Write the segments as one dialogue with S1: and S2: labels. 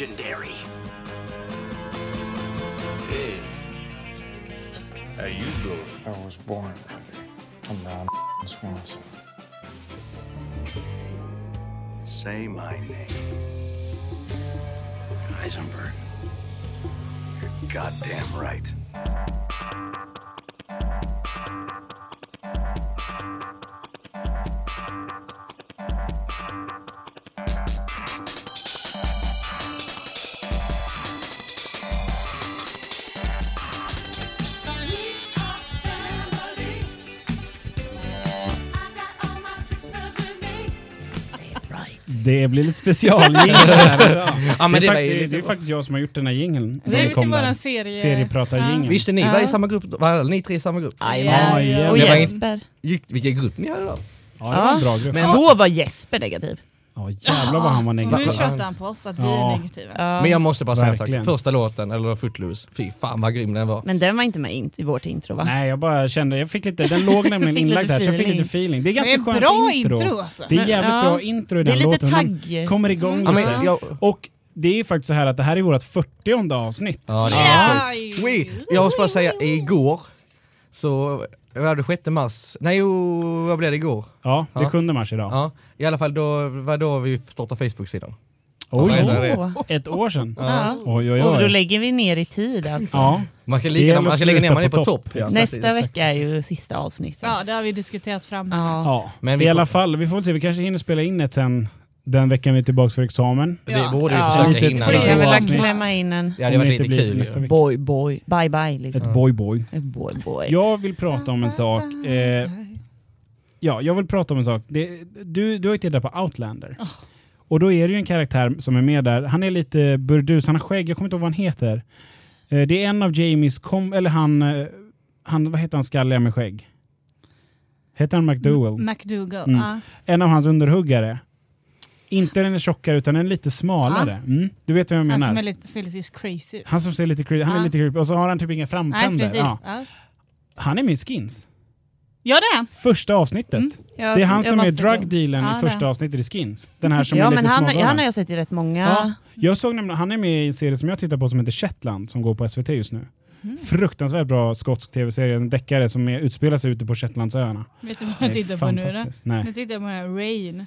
S1: legendary.
S2: Hey, how you doing?
S3: I was born from Ron Swanson.
S1: Say my name. Heisenberg. You're goddamn right.
S4: Det blir lite specialjingel här idag.
S5: Ja, men
S4: det,
S5: det
S4: är det,
S5: lite-
S4: är faktiskt jag som har gjort den här jingeln.
S6: Det är till våran serie...
S4: Seriepratarjingel.
S5: Visste ni var i samma grupp? Var ni tre i samma grupp?
S4: Ja,
S7: Jajamän.
S4: ja.
S7: Och
S5: Det
S7: Jesper.
S5: Vilken grupp ni hade då?
S4: Ja, det var en bra grupp.
S5: Men-
S7: Då var Jesper negativ.
S4: Ja, jävlar vad han var
S6: Nu
S4: negativ.
S6: tjötar han på oss att vi
S4: Ja.
S6: är negativa.
S7: Ja.
S5: Men jag måste bara säga en sak.
S4: Verkligen.
S5: Första låten, eller Footloose, fy fan vad grym den var.
S7: Men den var inte med in- i vårt intro va?
S4: Nej, jag bara kände, jag fick lite, den låg nämligen
S7: Fick
S4: inlagd
S7: lite
S4: här så jag fick
S7: feeling.
S4: lite feeling. Det är
S6: Det
S4: ganska
S6: är
S4: skönt
S6: bra
S4: intro.
S6: intro alltså.
S4: Det är jävligt
S7: Ja.
S4: bra intro i
S7: Det
S4: den
S7: är lite
S4: låten. Man
S7: tagg.
S4: kommer igång
S5: Ja,
S4: lite.
S5: men jag,
S4: Och det är ju faktiskt så här att det här är vårt 40 avsnitt.
S5: ja, det är sjukt. Jag måste bara säga, igår så var det 6 mars, nej jo, vad blev det igår?
S4: Ja, det är
S5: Ja.
S4: 7 mars idag.
S5: Ja, i alla fall då var då vi startade Facebook-sidan.
S4: Oj.
S7: Åh.
S4: ett år sedan.
S7: Ja.
S4: Oj, oj,
S7: Och då
S4: oj.
S7: lägger vi ner i tid alltså.
S4: Ja,
S5: Man kan
S4: gäller
S5: man kan lägga ner man är
S4: på
S5: på
S4: topp.
S5: Ja.
S7: Nästa vecka är ju sista avsnittet.
S6: Ja, det har vi diskuterat fram.
S7: Ja.
S4: ja.
S5: Men vi
S4: i alla fall, vi får se, vi kanske hinner spela in ett sen den veckan vi är tillbaka för examen.
S5: Det
S6: Ja.
S5: borde vi
S7: Ja.
S5: försöka hinna.
S4: tre
S7: Jag
S6: Ja.
S7: vill
S4: avsnitt.
S7: klämma in en
S5: Det hade varit lite kul.
S4: nästa
S5: ju.
S4: vecka.
S7: boy boy, bye bye liksom.
S4: Ett boy boy.
S7: Ett boy boy.
S4: Jag vill prata om en sak. Eh, ja, jag vill prata om en sak. Det, du, du har ju tittat på Outlander. Och då är det ju en karaktär som är med där. Han är lite burdus, han har skägg, jag kommer inte ihåg vad han heter. Eh, det är en av Jamies, kom, eller han, eh, han, vad heter han skalliga med skägg? Heter han McDowell?
S6: McDougall.
S4: Mm.
S6: Ja.
S4: en av hans underhuggare. Inte den är tjockare utan den är lite smalare. Mm. Du vet vad jag
S6: Han
S4: menar?
S6: som är lite, ser lite crazy ut.
S4: Han som ser lite creepy, han är
S6: Ja.
S4: lite creepy och så har han typ inga
S6: Nej,
S4: framtänder.
S6: precis.
S4: Ja.
S6: Ja.
S4: Han är med i Skins.
S6: ja, det är han.
S4: Första avsnittet.
S6: Mm.
S7: Jag-
S4: Det är han
S7: jag
S4: som är drugdealen
S6: Ja,
S4: i
S6: är
S4: första
S6: han.
S4: avsnittet i Skins. Den här som
S7: Ja
S4: är
S7: men
S4: lite
S7: han,
S4: smalare.
S7: han har jag sett i rätt många...
S4: Ja. Jag såg nämligen, han är med i en serie som jag tittar på som heter Shetland som går på SVT just nu.
S6: Mm.
S4: Fruktansvärt bra skotsk tv-serie, en deckare som är, utspelar sig ute på Shetlandsöarna.
S6: Vet du vad
S4: är
S6: jag tittar på nu då?
S4: Nej.
S6: Nu tittar jag på Rain.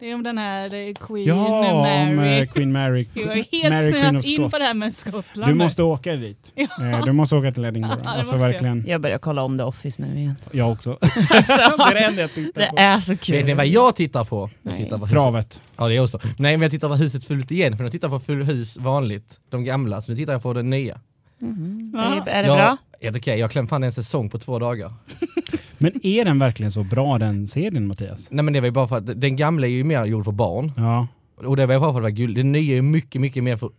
S6: Det är om den här eh, Queen
S4: Ja, om
S6: Mary.
S4: eh, Queen Mary.
S6: Jag är
S4: Mary,
S6: helt
S4: Queen
S6: snöat
S4: of
S6: in på
S4: Scots.
S6: det här med Skottland.
S4: Du måste åka dit.
S6: Ja.
S4: Eh, Du måste åka till Edinburgh.
S6: Ja, det
S4: alltså
S6: jag.
S4: verkligen.
S7: Jag börjar kolla om The Office nu igen.
S4: Jag också.
S7: Alltså,
S4: det är det enda jag tittar
S7: det
S4: på.
S7: är så kul.
S5: Vet ni vad jag tittar på? Jag tittar på.
S4: Travet.
S5: Ja det är också. Nej men jag tittar på huset fullt igen, för jag tittar på full hus vanligt, de gamla, så nu tittar jag på den nya.
S7: Mhm.
S6: Ja.
S7: Är det, det
S5: ja,
S7: bra?
S5: Helt okej, jag klämde fan en säsong på två dagar.
S4: Men är den verkligen så bra den serien Mattias?
S5: Nej men det var ju bara för att den gamla är ju mer gjord för barn,
S4: Ja.
S5: och det var ju bara för att det var guld. Den nya är mycket, mycket mer för,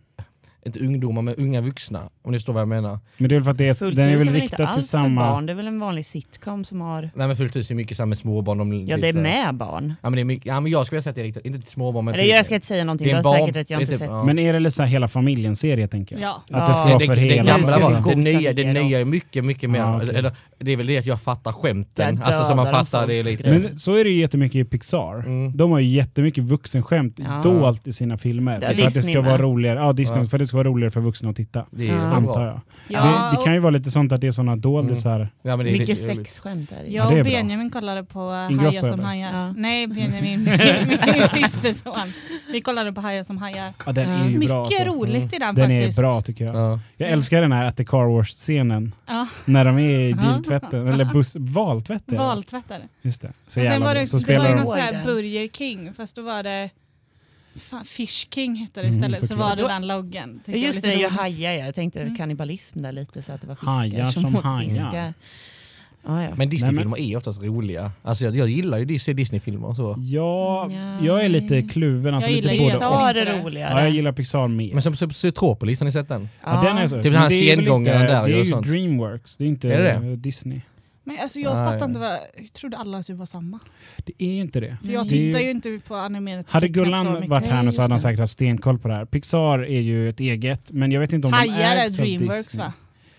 S5: inte ungdomar men unga vuxna, om ni förstår vad jag menar.
S4: Men det är väl för att det är,
S7: Fullt
S4: den är väl riktad till samma...
S7: barn. Det är väl en vanlig sitcom som har...
S5: Nej men fullt hus är mycket samma småbarn. De,
S7: Ja det är med barn.
S5: Ja men, det är mycket, ja, men jag skulle säga att det är riktat, inte till småbarn men
S7: Eller
S5: till,
S7: jag ska inte säga någonting,
S5: Det är
S7: det
S5: barn-
S7: säkert rätt jag inte
S5: inte-
S7: sett.
S5: ja.
S4: Men är det lite så här hela familjen-serie tänker jag?
S6: Ja.
S4: Att det ska
S7: Ja.
S4: vara
S5: det,
S4: för
S5: det,
S4: hela
S5: gamla
S7: familjen.
S5: var, det, nya, det nya är mycket, mycket mer,
S4: Ja, okej.
S5: eller, det är väl det att jag fattar skämten,
S7: Där
S5: alltså som man fattar det är lite...
S4: Men så är det ju jättemycket i Pixar.
S5: Mm.
S4: De har ju jättemycket vuxenskämt
S7: Ja.
S4: dolt i sina filmer.
S7: Ja,
S4: för att det ska vara
S7: med.
S4: roligare. Ja, Disney.
S5: Ja.
S4: För att det ska vara roligare för vuxna att titta.
S5: det är
S7: Ja.
S4: Antar
S5: bra.
S4: jag.
S6: Ja,
S4: det, det kan ju vara lite sånt att det är såna doldisar.
S5: Ja, men det är
S7: Mycket sexskämt är det.
S4: Ja,
S6: Jag
S4: det är
S6: och
S4: bra.
S6: Benjamin kollade på Hajar som hajar.
S7: Ja.
S6: Nej, Benjamin, min, min systerson. Vi kollade på Hajar som hajar.
S4: Ja, den
S7: Ja.
S4: är ju
S6: Mycket
S4: bra. alltså.
S6: roligt i den,
S4: Den är
S6: faktiskt.
S4: bra tycker jag.
S5: Ja.
S4: Jag älskar den här at the car wash-scenen.
S6: Ja,
S4: När de är i
S6: Ja.
S4: biltvätten, eller buss, valtvätt är det.
S6: valtvättare.
S4: Just det. Så jävla
S6: var
S4: bra.
S6: det,
S4: Så
S6: det var ju någon sån här Burger King, fast då var det fan, Fish King hette det
S4: Mm,
S6: istället. så
S4: såklart.
S6: var det den jag var
S7: Just det,
S6: roligt.
S7: hajar ja. Jag tänkte
S6: Mm.
S7: kannibalism där lite så att det var fiskar
S4: Hajar
S7: som,
S4: som
S7: åt fiskar. Ah, ja.
S5: Men Disney-filmer är oftast roliga. Alltså jag, jag gillar ju att se Disney-filmer och så.
S4: Ja,
S7: Nej.
S4: jag är lite kluven. Alltså
S6: Jag
S4: lite
S6: gillar
S4: både
S6: Pixar.
S7: är
S6: det.
S7: roligare.
S4: Ja, jag gillar Pixar mer.
S5: Men som som Zootropolis, har ni sett den?
S4: Ja, den är så.
S5: Typ den här sengångaren där
S4: Det
S5: ju
S4: är
S5: och
S4: ju
S5: sånt.
S4: Dreamworks, det är inte
S5: Är det
S4: Disney.
S6: Men alltså jag
S5: Ah,
S6: fattar
S5: ja.
S6: inte vad, jag trodde alla att det var samma.
S4: Det är inte det.
S6: För jag tittar
S4: Det-
S6: ju inte på animerat
S4: Hade Gullan varit här nu så hade han säkert haft stenkoll på det här. Pixar är ju ett eget, men jag vet inte om de
S6: Hajar är
S4: ägs av
S6: Dreamworks va?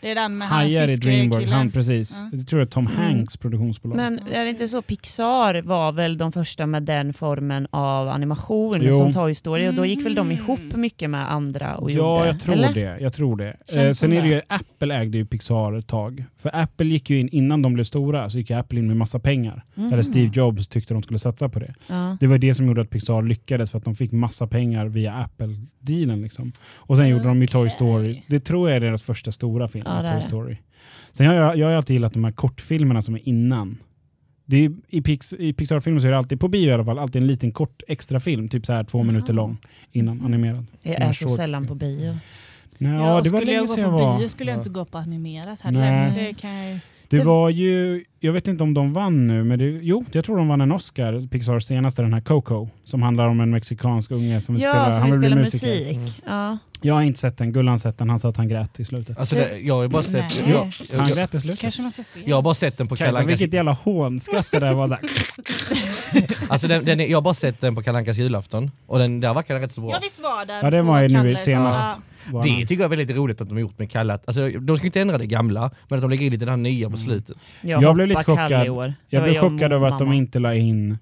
S6: Det är den med han
S4: Hajar i Dreamworld. Han, precis.
S6: Ja.
S4: Jag tror är Tom
S7: Mm.
S4: Hanks produktionsbolag.
S7: Men är det inte så, Pixar var väl de första med den formen av animation
S4: Jo.
S7: som Toy Story och då gick väl de
S6: Mm.
S7: ihop mycket med andra och
S4: ja,
S7: gjorde,
S4: jag tror
S7: eller?
S4: det. Jag tror det. Eh, sen är det ju, Apple ägde ju Pixar ett tag. För Apple gick ju in, innan de blev stora, så gick ju Apple in med massa pengar.
S7: Mm.
S4: Eller Steve Jobs tyckte de skulle satsa på det.
S7: Ja.
S4: Det var det som gjorde att Pixar lyckades, för att de fick massa pengar via Apple-dealen. Liksom. Och sen gjorde de ju Toy. Story. Det tror jag är deras första stora film,
S7: Ja,
S4: Toy. Story. Sen har jag, jag har alltid gillat de här kortfilmerna som är innan. Det är, I, Pix, i Pixar-filmer så är det alltid, på bio i alla fall, alltid en liten kort extra film, typ så här två
S7: Jaha.
S4: minuter lång, innan animerad.
S7: Jag är så
S4: short
S7: sällan på bio.
S4: Nej,
S6: Ja,
S4: det var
S6: skulle
S4: länge
S6: jag gå
S4: sedan
S6: på
S4: jag var.
S6: bio skulle jag inte gå på animerat heller.
S4: Nej.
S6: Det kan jag.
S4: Det
S7: Det-
S4: var ju, jag vet inte om de vann nu, men det, jo, jag tror de vann en Oscar, Pixars senaste, den här Coco, som handlar om en mexikansk unge som
S7: Ja,
S4: spelar,
S7: som
S4: han
S7: vill
S4: vill
S7: spela musik. Ja.
S4: Jag har inte sett den, Gullan sett den, han sa att han grät i slutet.
S5: Alltså det, jag har ju bara sett,
S6: Nej.
S5: jag,
S4: Han
S5: jag,
S4: grät i slutet.
S6: Kanske man ska se.
S5: jag har bara sett den på Kalle Ankas,
S4: vilket jävla hånskratt det där var. Så
S5: alltså den, den, Jag har bara sett den på Kalle Ankas julafton och den där verkar den rätt så bra.
S6: Ja visst var den.
S4: Ja,
S6: på
S4: var ju nu senast.
S6: Ja.
S4: Var
S5: Det tycker jag är väldigt roligt att de har gjort med Kalle. Alltså, de ska inte ändra det gamla, men att de lägger in lite det här nya på slutet.
S7: Jag,
S4: Jag blev lite chockad. Jag blev chockad över att de
S7: mamma.
S4: inte la in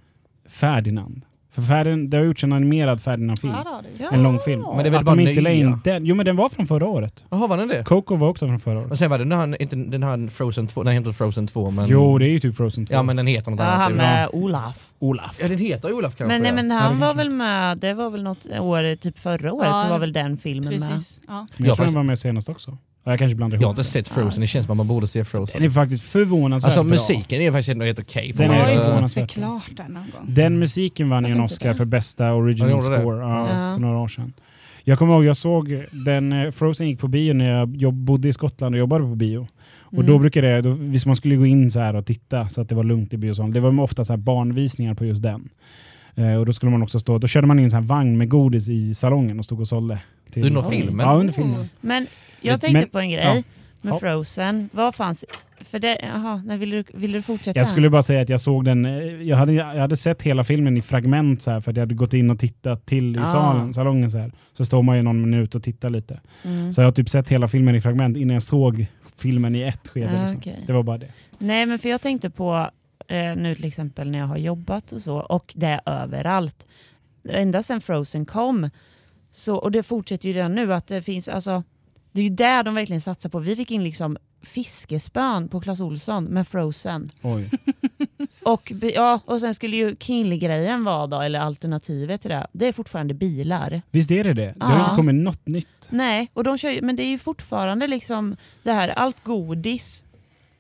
S4: Ferdinand. För Ferdinand, det har gjorts en animerad Ferdinand-film.
S6: Ja.
S7: Ja.
S4: En lång film.
S5: Men det är väl
S4: att
S5: bara
S4: de inte la in den. Jo men den var från förra året.
S5: Jaha, var den det?
S4: Coco var också från förra året.
S5: Och sen var det den här, inte den här Frozen 2, den heter Frozen 2 men...
S4: Jo, det är ju typ Frozen 2.
S5: Ja men den heter något
S7: Ja,
S5: annat.
S7: han med Olaf.
S4: Olaf.
S5: Ja den heter Olaf kanske
S7: Men, nej,
S5: ja.
S7: men
S4: Ja,
S7: han var
S4: kanske-
S7: väl med, det var väl något år, typ förra året,
S6: Ja,
S7: så var väl den filmen med.
S6: Precis. Ja.
S4: Men
S5: Jag
S4: jag tror den var med senast också. Ja, jag kanske blandar
S5: Jag har
S4: ihop
S5: inte sett Frozen, det känns som att man borde se Frozen.
S4: Den är faktiskt förvånansvärt
S5: Alltså
S4: bra.
S5: musiken är faktiskt ändå helt okej. får
S4: Den är
S6: Jag har
S5: ju-
S6: inte fått se
S4: förvånansvärt.
S6: klart den någon gång.
S4: Den musiken vann ju en Oscar
S7: det?
S4: för bästa
S5: Ja,
S4: original
S5: det.
S4: score ja,
S7: Ja.
S4: för några år sedan. Jag kommer ihåg, jag såg den, eh, Frozen gick på bio när jag jobb, bodde i Skottland och jobbade på bio. Och
S7: Mm.
S4: då brukade det, då, visst man skulle gå in så här och titta så att det var lugnt i biosalen. Det var ofta så här barnvisningar på just den. Eh, och då skulle man också stå, då körde man in en sån här vagn med godis i salongen och stod och sålde. till-
S5: Under filmen?
S4: Ja, under filmen.
S7: Men jag
S4: Men-
S7: tänkte på en grej
S4: ja.
S7: med
S4: Ja.
S7: Frozen. Vad fanns... För det, jaha, nej, vill, du, vill du fortsätta?
S4: Jag skulle bara säga att jag såg den, eh, jag hade, jag hade sett hela filmen i fragment så här, för att jag hade gått in och tittat till i
S7: Ah.
S4: salen, salongen så här. Så står man ju någon minut och tittar lite.
S7: Mm.
S4: Så jag har typ sett hela filmen i fragment innan jag såg filmen i ett skede.
S7: Ah,
S4: liksom.
S7: okej.
S4: Det var bara det.
S7: Nej, men för jag tänkte på eh, nu till exempel när jag har jobbat och så, och det är överallt. Ända sedan Frozen kom, så, och det fortsätter ju redan nu, att det finns, alltså, det är ju där de verkligen satsar på. Vi fick in liksom fiskespön på Clas Olsson med Frozen.
S4: Oj.
S7: Och, ja, och sen skulle ju Kill-grejen vara då, eller alternativet till det, det är fortfarande bilar.
S4: Visst är det det? Det har
S7: Ja.
S4: inte kommit något nytt.
S7: Nej, och de kör, men det är ju fortfarande liksom det här, allt godis.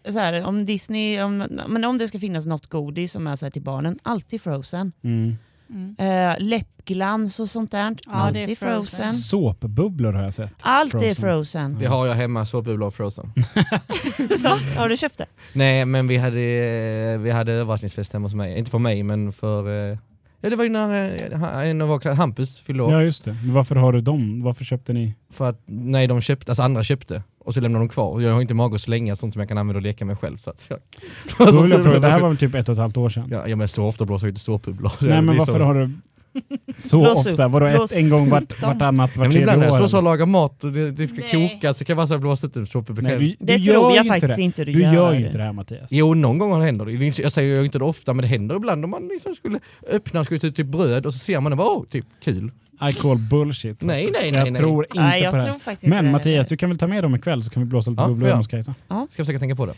S7: Så här, om Disney, om, men om det ska finnas något godis som är så till barnen, alltid Frozen.
S4: Mm.
S6: Mm.
S7: Eh, läppglans och sånt där,
S6: Ja,
S7: alltid
S6: det är
S7: Frozen.
S6: Frozen.
S4: Såpbubblor har jag sett.
S7: Allt är
S4: Frozen.
S5: Det har jag hemma, såpbubblor och Frozen.
S7: Va? Har du köpt det?
S5: Nej men vi hade, eh, vi hade överraskningsfest hemma hos mig, inte för mig men för... eh, Ja det var ju när eh, en av våra Hampus fyllde år.
S4: Ja just det. Men varför har du dem? Varför köpte ni?
S5: För att, nej de köpte, alltså andra köpte och så lämnade de kvar. Jag har inte mag att slänga sånt som jag kan använda och leka med själv. Så att jag,
S4: jag fråga, det här var väl typ ett och ett halvt år sedan?
S5: ja, ja men så ofta blåser jag inte såpbubblor.
S4: Nej men varför
S5: så.
S4: har du så ofta? Vadå ett, en gång vart, vartannat, vart tredje
S5: ibland när jag
S4: år?
S5: står så och lagar mat och det, det ska
S6: Nej.
S5: koka så kan jag bara så blåsa ut en såpbubbla
S4: Nej,
S5: själv.
S4: du, du
S7: Det
S4: gör
S7: tror
S4: ju
S7: jag faktiskt
S4: det.
S7: inte du,
S4: Du
S7: gör.
S4: gör ju inte det här Mattias.
S5: Jo, någon gång händer det. Jag säger ju inte det ofta, men det händer ibland om man liksom skulle öppna och skulle ta ut typ bröd och så ser man det, oh, typ kul.
S4: I call bullshit.
S5: Nej, nej,
S4: jag
S5: nej, nej.
S4: tror inte
S7: Nej, jag
S4: på det
S7: tror
S4: här.
S7: faktiskt
S4: Men
S7: det
S4: Mattias, du kan väl ta med dem ikväll så kan vi blåsa lite
S5: Ja,
S4: bubblor
S5: ja.
S4: hos Kajsa?
S5: Ska försöka tänka på det.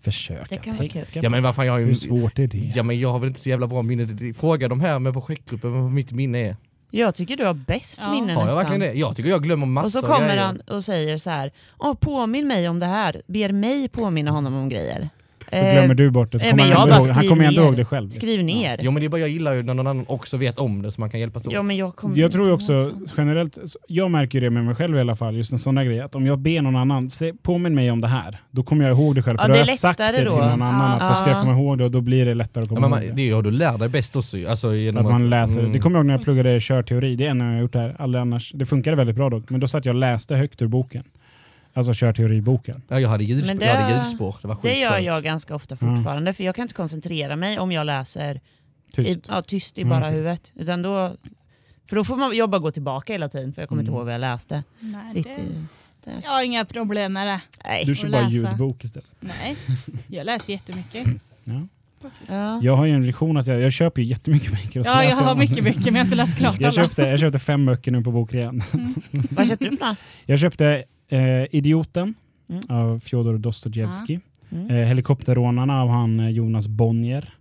S4: Försöka
S7: Det
S4: tänka.
S5: Ja men vad fan, jag har ju...
S4: Hur svårt är det?
S5: Ja men jag har väl inte så jävla bra minne. Fråga de här med projektgruppen vad mitt minne är.
S7: Jag tycker du har bäst
S6: Ja.
S7: minne
S5: Har jag
S7: nästan.
S5: verkligen det? Jag tycker jag glömmer massor
S7: Och så kommer
S5: grejer.
S7: han och säger så här, Åh, påminn mig om det här, ber mig påminna honom om grejer.
S4: Så glömmer du bort det. Så
S7: eh,
S4: kommer han, ihåg, han kommer ändå ihåg det själv.
S7: Skriv ner.
S5: Jo men det är bara jag gillar ju när någon annan också vet om det så man kan hjälpas åt.
S7: Ja, men jag, kommer
S4: Jag tror ju
S7: ihåg
S4: också
S7: sånt.
S4: generellt, jag märker ju det med mig själv i alla fall, just en sån där grej, att om jag ber någon annan, se, påminn mig om det här, då kommer jag ihåg det själv.
S7: Ja,
S4: För då
S7: det
S4: har jag sagt det till
S7: då.
S4: någon annan,
S6: Ja.
S4: att då ska jag
S7: Ja.
S4: komma ihåg det och då blir det lättare att
S5: Ja,
S4: komma
S5: men
S4: ihåg
S5: man,
S4: det.
S5: det ju, du lär dig bäst också alltså, genom
S4: Att man läser.
S5: Mm.
S4: Det kommer jag ihåg när jag pluggade körteori, det är en jag har gjort det här, aldrig annars. Det funkade väldigt bra dock, men då satt jag och läste högt ur boken. Alltså körteoriboken.
S5: Ja, jag hade, ljudspår,
S7: Men det-
S5: jag hade ljudspår, det var
S7: Det gör jag ganska ofta fortfarande, för jag kan inte koncentrera mig om jag läser
S4: Tyst.
S7: I, ja, tyst i
S4: Mm,
S7: bara
S4: okej.
S7: huvudet. Utan då, för då får man jobba gå tillbaka hela tiden, för jag kommer inte
S4: Mm.
S7: ihåg vad jag läste.
S6: Nej,
S7: Sitt
S6: det,
S7: i, Där.
S6: Jag har inga problem med det.
S7: Nej.
S4: Du kör bara ljudbok istället.
S6: Nej, jag läser jättemycket.
S4: Ja.
S7: Ja.
S4: Jag har ju en vision att jag, jag köper ju jättemycket böcker.
S6: Ja, jag har mycket böcker men jag har inte läst klart
S4: Jag
S6: alla.
S4: köpte, jag köpte fem böcker nu på bokrean.
S7: Vad köpte du för?
S4: Jag köpte eh, Idioten
S7: Mm.
S4: av Fjodor Dostojevskij.
S7: Mm.
S4: Eh, Helikopterrånarna av han eh, Jonas Bonnier.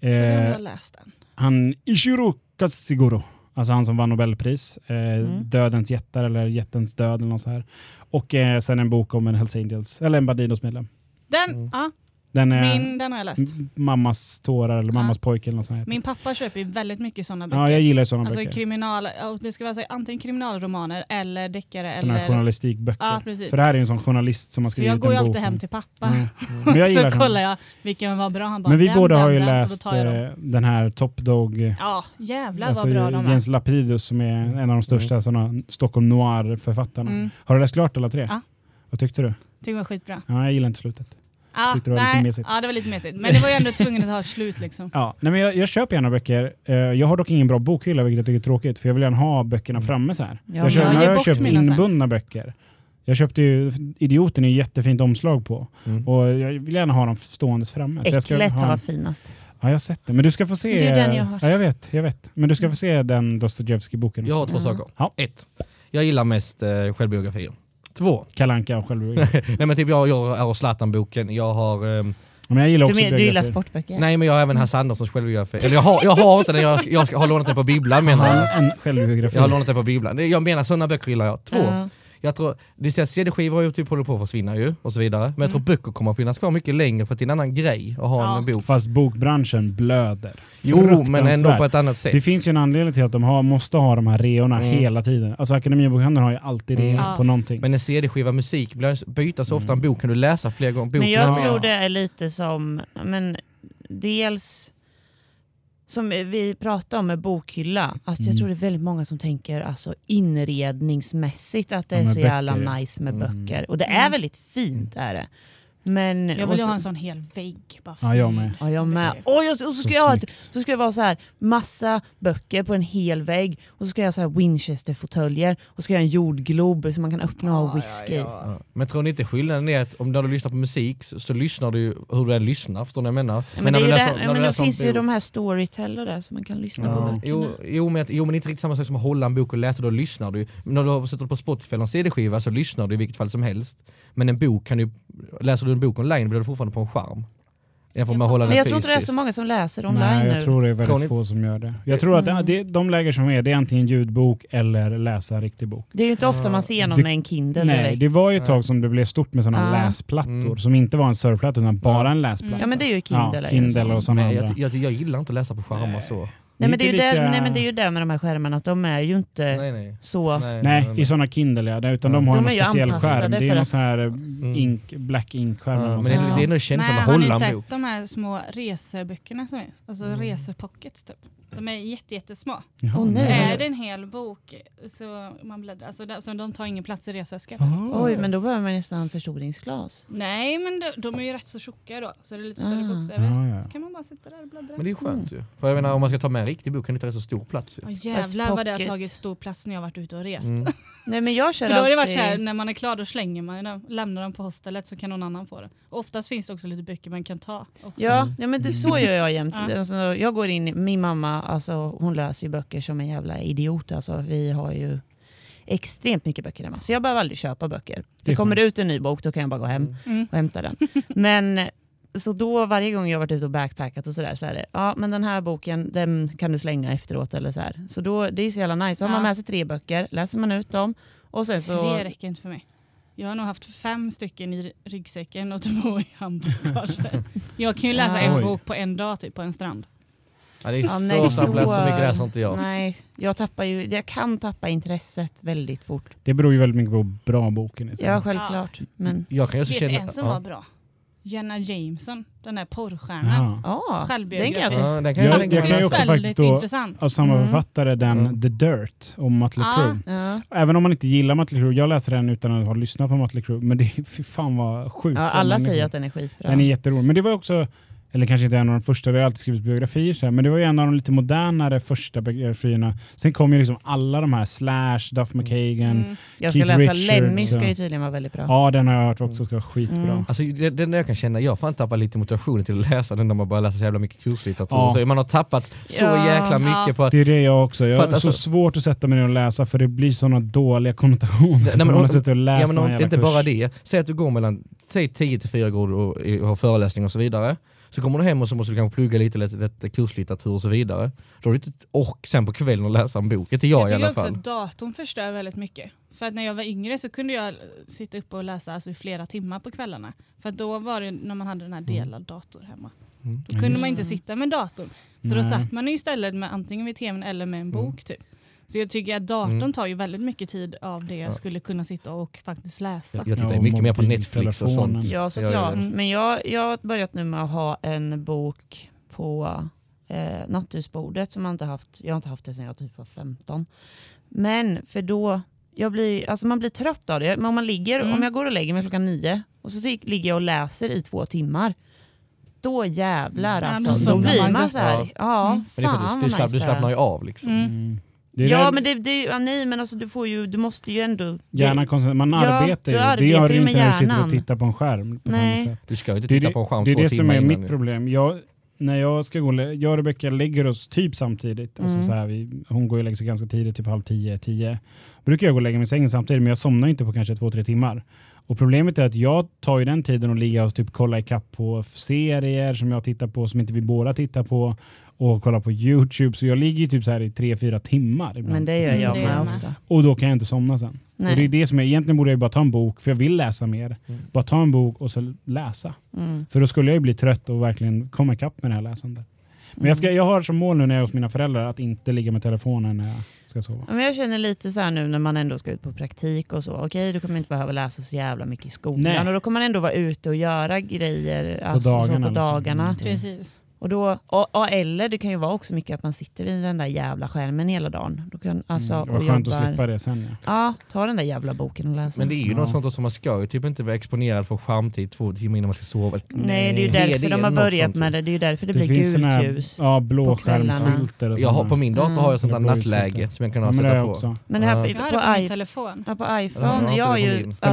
S6: Jag jag
S4: Eh,
S6: har läst den.
S4: han Ishiro Katsushiguro, alltså han som vann Nobelpris. Eh,
S7: Mm.
S4: Dödens jättar eller Jättens död eller något så här. Och eh, sen en bok om en Hells Angels, eller en Bandidos medlem.
S6: Den,
S5: Mm.
S6: ja,
S4: Den är
S6: min, den har jag läst.
S4: mammas tårar eller
S6: Ja.
S4: mammas pojke eller något sånt.
S6: Min pappa köper ju väldigt mycket sådana böcker.
S4: Ja, jag gillar sådana
S6: alltså
S4: böcker.
S6: kriminal, ja, det ska vara så, antingen kriminalromaner eller deckare.
S4: Sådana
S6: Eller,
S4: journalistikböcker.
S6: Ja, precis.
S4: För det här är ju en sån journalist som har
S6: så
S4: skrivit
S6: jag går ju
S4: en bok.
S6: alltid hem till pappa.
S4: Mm. Men jag gillar
S6: så kollar jag vilken var bra. Han bara,
S4: Men vi
S6: den,
S4: båda har ju
S6: den,
S4: läst eh, den här Top Dog.
S6: Ja, jävlar
S4: alltså
S6: vad bra de är.
S4: Jens Lapidus som är en av de största såna Stockholm Noir-författarna.
S6: Mm.
S4: Har du läst klart alla tre?
S6: Ja.
S4: Vad tyckte du?
S6: Tycker det var skitbra.
S4: Ja, jag gillar inte slutet. Tyckte det var lite
S6: nej,
S4: mesigt.
S6: Ja, det var lite mesigt. Men det var ju ändå tvungen att ha ett slut liksom.
S4: Ja, nej, men jag, jag köper gärna böcker. Eh, jag har dock ingen bra bokhylla vilket jag tycker är tråkigt för jag vill gärna ha böckerna
S5: Mm.
S4: framme så här.
S7: Ja,
S4: jag, köper,
S6: jag
S4: har jag
S6: bort
S4: köpt inbundna böcker. Jag köpte ju Idioten är jättefint omslag på
S5: Mm.
S4: och jag vill gärna ha dem ståendes framme. Så jag ska
S7: Äcklet
S4: ha
S7: har
S4: en-
S7: varit finast.
S4: Ja, jag har sett det. Men du ska få se...
S7: Det är den jag har.
S4: Ja, jag vet, jag vet. Men du ska få se den Dostojevskij-boken.
S5: Jag har två
S7: Mm.
S5: saker.
S4: Ja.
S5: Ett, jag gillar mest eh, självbiografier. Två,
S4: Kalle Anka och självbiografi.
S5: nej men typ jag, jag har Zlatan-boken, jag har... ehm,
S4: Men jag gillar
S7: Du,
S4: också
S7: men, du gillar
S4: biografier.
S7: sportböcker?
S5: nej men jag har även Hasse Anderssons självbiografi. Eller jag har, jag har inte den, jag, jag har lånat den på bibblan menar jag.
S4: har en självbiografi.
S5: Jag har lånat den på bibblan. Det- Jag menar sådana böcker gillar jag. Två,
S7: Ja.
S5: Jag tror, det säger CD-skivor har ju typ håller på att försvinna ju och så vidare. Men jag tror
S6: Mm.
S5: böcker kommer att finnas kvar mycket längre för att det är en annan grej att ha
S6: Ja.
S5: en bok.
S4: Fast bokbranschen blöder.
S5: Jo men ändå på ett annat sätt.
S4: Det finns ju en anledning till att de har, måste ha de här reorna
S5: Mm.
S4: hela tiden. Alltså Akademibokhandeln har ju alltid
S5: Mm.
S4: reor
S6: Ja.
S4: på någonting.
S5: Men en CD-skiva musik blir- byta så ofta, en
S4: Mm.
S5: bok kan du läsa flera gånger. Boken
S7: Men jag tror det är lite som, men dels som vi pratade om med bokhylla. Alltså
S4: Mm.
S7: Jag tror det är väldigt många som tänker alltså inredningsmässigt att det
S4: Ja,
S7: är så jävla
S4: böcker, ja.
S7: nice med
S5: Mm.
S7: böcker. Och det är
S6: Mm.
S7: väldigt fint är det. Men,
S6: Jag vill ju
S7: så-
S6: ha en sån hel vägg. Bara
S4: Ja, jag med.
S7: Ja, jag med. Och så och så
S4: Så
S7: ska jag ha ett
S4: snyggt.
S7: så ska det vara så här massa böcker på en hel vägg och så ska jag ha så här Winchester-fåtöljer och så ska jag ha en jordglob som man kan öppna och ha whisky.
S5: Ja. Men tror ni inte skillnaden är att om när du lyssnar på musik så, så lyssnar du hur du än lyssnar, förstår ni vad jag menar?
S7: Ja, men
S5: när
S7: det, är
S5: du läser- när
S7: ja,
S5: du
S7: men det finns ju de här storyteller där som man kan lyssna
S4: Ja.
S7: på böckerna.
S5: Jo, jo, men, jo men inte riktigt samma sak som att hålla en bok och läsa, då lyssnar du. Men när du sätter på Spotify eller en CD-skiva så lyssnar du i vilket fall som helst. Men en bok kan du, läser du en bok online blir du fortfarande på en skärm. Jämfört med att hålla
S7: Men jag tror inte det är så många som läser online
S4: Nej, jag
S7: nu.
S4: tror det är väldigt få som gör det. Jag tror att
S7: Mm.
S4: det, de läger som är, det är antingen ljudbok eller läsa riktig bok.
S7: Det är ju inte ofta man ser någon
S4: Det-
S7: med en Kindle
S4: Nej,
S7: direkt.
S4: det var ju ett tag som det blev stort med sådana
S7: Ja.
S4: läsplattor
S5: Mm.
S4: som inte var en surfplatta utan bara en läsplatta.
S6: Mm.
S7: Ja men det är ju Kindle.
S4: Ja, Kindle
S7: så.
S4: och sådana
S5: Nej,
S4: andra.
S5: jag, jag, jag gillar inte att läsa på skärmar så.
S7: Nej men, det är ju
S4: inte
S7: det,
S4: lika-
S7: nej men det är ju det med de här skärmarna, att de är ju inte
S5: Nej, nej.
S7: så...
S4: Nej, i sådana Kindle ja. Utan de har
S7: De
S4: en speciell skärm. Det är någon
S7: att-
S4: sån här eh, ink, black ink-skärm.
S5: Ja, men det, det är nog känslan
S6: Nej,
S5: att
S6: har ni sett de här små reseböckerna som finns? Alltså
S5: Mm.
S6: resepockets typ. De är jätte, jättesmå.
S4: Jaha.
S7: Åh,
S6: Så är det en hel bok så man bläddrar. Alltså, där- så de tar ingen plats i resväskan.
S7: Oj men då behöver man nästan förstoringsglas.
S6: Nej men de, de är ju rätt så tjocka då. Så det är lite större
S7: Ah.
S6: bokstäver.
S4: Ja, ja.
S6: Så kan man bara sitta där och bläddra.
S5: Men det är skönt ju. För jag menar om man ska ta med en riktig bok kan det ta så stor plats ju.
S6: Ja, jävlar vad det har tagit stor plats när jag har varit ute och rest.
S5: Mm.
S7: Nej men jag kör
S6: För då har det varit
S7: alltid...
S6: så här, när man är klar då slänger man dem, lämnar dem på hostelet så kan någon annan få det. Och oftast finns det också lite böcker man kan ta. Också.
S7: Ja, ja men det, så gör jag jämt.
S6: Ja.
S7: Alltså, jag går in, min mamma alltså, hon läser ju böcker som en jävla idiot. Alltså, vi har ju extremt mycket böcker hemma. Så jag behöver aldrig köpa böcker.
S4: Det är
S7: Det kommer det ut en ny bok då kan jag bara gå hem
S6: Mm.
S7: och hämta den. Men så då varje gång jag varit ute och backpackat och sådär så är det, ja men den här boken den kan du slänga efteråt eller så här. Så då, det är så jävla nice. Så har man med sig tre böcker, läser man ut dem och sen så...
S6: Tre räcker inte för mig. Jag har nog haft fem stycken i ryggsäcken och två i handbagaget. Jag kan ju läsa
S7: Ja.
S6: en bok på en dag typ på en strand.
S5: Ja, det är
S7: Ja,
S5: så
S7: nej,
S5: så mycket läser inte jag.
S7: Nej, jag tappar ju, jag kan tappa intresset väldigt fort.
S4: Det beror ju väldigt mycket på bra boken är.
S7: Ja, självklart. Men
S5: Jag kan ju också
S6: Vet
S5: känna...
S6: en som
S5: ja.
S6: var bra? Jenna Jameson, den där porrstjärnan.
S4: Ja.
S7: ja, den kan jag
S5: Ja, den kan jag
S4: Jag- jag kan ju också
S6: väldigt
S4: faktiskt då-
S6: intressant.
S4: Av samma
S7: Mm.
S4: författare, den
S5: Mm.
S4: The Dirt om Mötley
S6: Ja.
S4: Crüe.
S7: Ja.
S4: Även om man inte gillar Mötley Crüe, jag läser den utan att ha lyssnat på Mötley Crüe, men det är fan vad sjukt.
S7: Ja, alla säger att den är skitbra.
S4: Den är jätterolig. Men det var också eller kanske inte en av de första, det har alltid skrivits biografier så här, men det var ju en av de lite modernare första biografierna. Sen kom ju liksom alla de här, Slash, Duff McKagan.
S6: Mm.
S7: Jag ska
S4: Keith
S7: läsa
S4: Richards,
S7: Lemmy ska ju tydligen vara väldigt bra.
S4: Ja, den har jag hört också ska vara skitbra.
S7: Mm.
S5: Alltså det, jag kan känna, jag fan tappar lite motivationen till att läsa den när man börjar läsa så jävla mycket kurslitteratur.
S4: Ja.
S5: Så man har tappat så
S7: Ja.
S5: jäkla mycket
S6: Ja.
S5: på att
S4: Det är det jag också. Jag har
S5: alltså-
S4: så svårt att sätta mig ner och läsa för det blir sådana dåliga konnotationer.
S5: Nej, men
S4: man
S5: om-
S4: har suttit och läst
S5: Ja, men inte
S4: kurs.
S5: bara det. Säg att du går mellan säg 10 till 4 år och, och har föreläsningar och så vidare. Så kommer du hem och så måste du kanske plugga lite, lite, lite kurslitteratur och så vidare. Då har du inte ork sen på kvällen att läsa en bok. Inte jag,
S6: Jag
S5: i
S6: tycker
S5: alla
S6: också
S5: fall.
S6: att datorn förstör väldigt mycket. För att när jag var yngre så kunde jag sitta uppe och läsa alltså, i flera timmar på kvällarna. För att då var det när man hade den här delad dator hemma.
S5: Mm.
S6: Då kunde man inte sitta med datorn. Så då
S4: Nej.
S6: satt man istället med antingen vid tvn eller med en bok. Typ. Så jag tycker att datorn
S5: Mm.
S6: tar ju väldigt mycket tid av det jag
S5: Ja.
S6: skulle kunna sitta och faktiskt läsa.
S5: Jag, jag tittar
S4: Ja,
S5: mycket mer på Netflix och sånt.
S7: Ja såklart,
S6: Mm.
S7: men jag, jag har börjat nu med att ha en bok på eh, nattduksbordet som jag inte haft. Jag har inte haft det sedan jag typ var 15. Men för då, jag blir, alltså man blir trött av det. Men om man ligger,
S6: Mm.
S7: om jag går och lägger mig klockan nio och så ligger jag och läser i två timmar. Då jävlar
S6: Ja,
S7: alltså.
S6: då
S7: då
S6: somnar
S7: blir
S6: man
S7: man så här,
S5: Ja.
S7: ja,
S6: Mm.
S7: Fan
S5: du, du, slapp, du slappnar ju av liksom.
S6: Mm.
S4: Det
S7: Ja
S4: det-
S7: men det, det, ja, nej men alltså du får ju, du måste ju ändå...
S4: Gärna koncentrerat. Man
S7: Ja,
S4: arbetar
S7: du
S4: ju. det
S7: arbetar
S4: gör du
S7: ju
S4: inte
S7: med
S4: när du sitter och
S7: hjärnan.
S4: tittar på en skärm. På
S7: Nej.
S4: samma sätt.
S5: Du ska ju inte
S4: Det
S5: titta
S4: det,
S5: på en skärm
S4: det, är det som är mitt
S5: nu.
S4: problem. Jag, när jag ska gå jag och Rebecka lägger oss typ samtidigt. Alltså
S7: Mm.
S4: så här, vi, hon går och lägger sig ganska tidigt, typ halv tio, tio. Brukar jag gå och lägga mig i sängen samtidigt, men jag somnar inte på kanske två, tre timmar. Och problemet är att jag tar ju den tiden att ligga och typ kolla ikapp på serier som jag tittar på, som inte vi båda tittar på. Och kolla på YouTube. Så jag ligger ju typ så här i tre, fyra timmar ibland.
S7: Men det gör jag med
S6: jag
S7: ofta.
S4: Och då kan jag inte somna sen.
S7: Nej.
S4: Och det är det som är, egentligen borde jag bara ta en bok, för jag vill läsa mer.
S5: Mm.
S4: Bara ta en bok och så läsa.
S7: Mm.
S4: För då skulle jag ju bli trött och verkligen komma ikapp med det här läsandet. Men jag, ska,
S7: Mm.
S4: jag har som mål nu när jag är hos mina föräldrar att inte ligga med telefonen när jag ska sova.
S7: Men jag känner lite så här nu när man ändå ska ut på praktik och så. Okej, då kommer man inte behöva läsa så jävla mycket i skolan.
S4: Nej.
S7: Och då kommer man ändå vara ute och göra grejer
S4: På
S7: alltså,
S4: dagarna.
S7: så på
S4: liksom.
S7: dagarna.
S4: Mm.
S6: Precis.
S7: Och då, och, och, eller det kan ju vara också mycket att man sitter vid den där jävla skärmen hela dagen. Då kan, alltså,
S4: Mm, det var
S7: och
S4: skönt
S7: jobbar.
S4: att slippa det sen. Ja.
S7: Ja, ta den där jävla boken och läsa.
S5: Men det är ju
S4: Ja.
S5: något sånt som man ska ju typ inte vara exponerad för skärmtid två timmar innan man ska sova.
S7: Nej, det är ju därför
S5: Det är
S7: de har börjat med det. Det är ju därför det,
S4: Det
S7: blir gult
S4: här-
S7: ljus.
S4: Ja, blåskärmsfilter och
S5: Jag har, på min dator
S7: Mm.
S5: har jag sånt där nattläge
S4: på.
S5: som jag kan
S4: Ja,
S5: ha
S4: det
S5: sätta på.
S4: också.
S7: Men det här
S5: Ja.
S6: Jag
S7: på,
S6: har
S7: på,
S6: på min
S7: i,
S6: telefon.
S7: ja, på
S5: Ja,
S7: iPhone,
S5: ja,
S7: jag har ju efter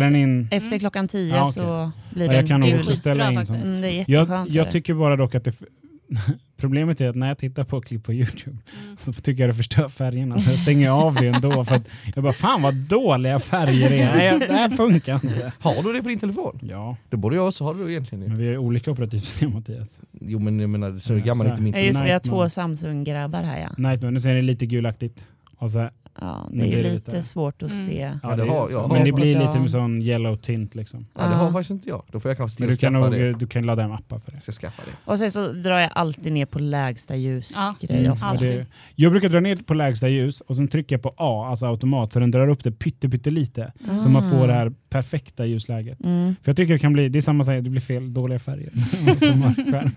S6: Mm.
S7: klockan tio
S4: Ja,
S7: så blir
S4: Ja,
S7: den
S4: jag kan
S7: gul.
S4: också ställa in sånt.
S7: Mm, det är
S4: Jag, tycker bara dock att det... Problemet är att när jag tittar på klipp på YouTube
S6: Mm.
S4: så tycker jag det förstör färgerna. Så jag stänger av det ändå för att jag bara fan vad dåliga färger det är. Nej, det här funkar inte.
S5: Har du det på din telefon?
S4: Ja,
S5: Det borde jag också ha det egentligen.
S4: men vi har ju olika operativsystem Mattias.
S5: Jo men jag menar, så
S4: Ja,
S5: gammal är inte min
S7: Ja, just det, vi har två Samsung-grabbar här ja.
S4: Nightmare, nu ser det lite gulaktigt. Och så,
S7: ja det är ju lite
S4: lite-
S7: svårt att
S6: Mm.
S7: se.
S5: Ja, det har- jag
S4: Men det blir lite med sån yellow tint liksom.
S5: Ja, det har faktiskt inte jag. Då får jag kanske
S4: Men du kan, nog,
S5: det.
S4: du kan ladda hem appar för det.
S5: Jag ska skaffa det.
S7: Och sen så drar jag alltid ner på lägsta ljusgrej
S6: Ja.
S4: Mm,
S6: alltid.
S4: det, jag brukar dra ner på lägsta ljus och sen trycker jag på A, alltså automat, så den drar upp det pytte, pyttelite. Så man får det här perfekta ljusläget.
S7: Mm.
S4: För jag tycker det kan bli, det är samma sak, det blir fel, dåliga färger.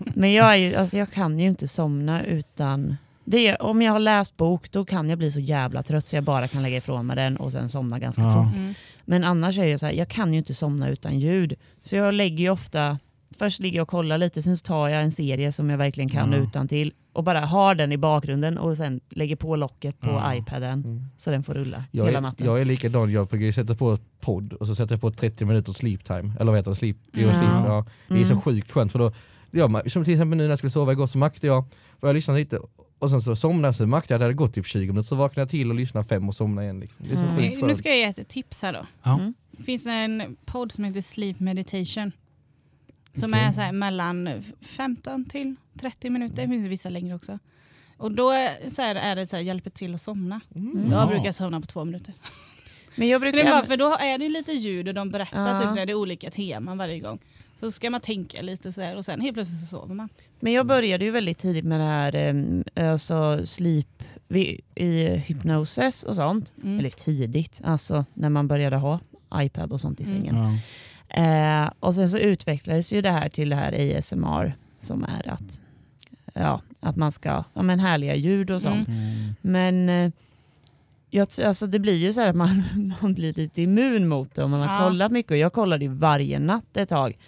S7: Men jag, är ju, alltså jag kan ju inte somna utan... Det är, om jag har läst bok då kan jag bli så jävla trött så jag bara kan lägga ifrån mig den och sen somna ganska
S4: Ja.
S7: fort.
S6: Mm.
S7: Men annars är jag så här, jag kan ju inte somna utan ljud. Så jag lägger ju ofta, först ligger jag och kollar lite, sen så tar jag en serie som jag verkligen kan
S4: Ja.
S7: utan till och bara har den i bakgrunden och sen lägger på locket på
S4: Ja.
S7: iPaden
S5: Mm.
S7: så den får rulla
S5: Jag
S7: hela
S5: är,
S7: natten.
S5: jag är likadan, jag brukar ju sätta på podd och så sätter jag på 30 minuter sleep time. Eller vad heter det? Sleep, jo,
S6: Mm.
S5: sleep ja. Det är så
S7: Mm.
S5: sjukt skönt för då, ja, som till exempel nu när jag skulle sova igår så mackade jag, och jag lyssnade lite och sen så somnade jag, så mackade jag, det hade gått typ 20 minuter så vaknade jag till och lyssnade fem och somnade igen. Liksom. Det är så
S7: Mm.
S6: Nu ska jag ge ett tips här då.
S4: Ja.
S7: Mm.
S6: Det finns en podd som heter Sleep Meditation. Som
S4: Okej.
S6: är så här mellan 15 till 30 minuter. Det finns vissa längre också. Och då är, så här, är det så här, hjälper till att somna.
S5: Mm.
S6: Jag
S4: Ja.
S6: brukar somna på två minuter.
S7: Men jag
S6: Men
S7: brukar...
S6: det är bara, för då är det lite ljud och de berättar
S7: Ja.
S6: typ, så här, det är olika teman varje gång. Så ska man tänka lite så här, och sen helt plötsligt så sover man.
S7: Men jag började ju väldigt tidigt med det här eh, alltså sleep vi, i hypnosis och sånt.
S6: Mm.
S7: Eller tidigt, alltså när man började ha iPad och sånt i
S6: Mm.
S7: sängen.
S4: Ja.
S7: Eh, och sen så utvecklades ju det här till det här ASMR som är att, ja, att man ska, ja men härliga ljud och sånt.
S4: Mm.
S7: Men eh, jag, alltså det blir ju så här att man, man blir lite immun mot det om man har
S6: Ja.
S7: kollat mycket. Och jag kollade ju varje natt ett tag.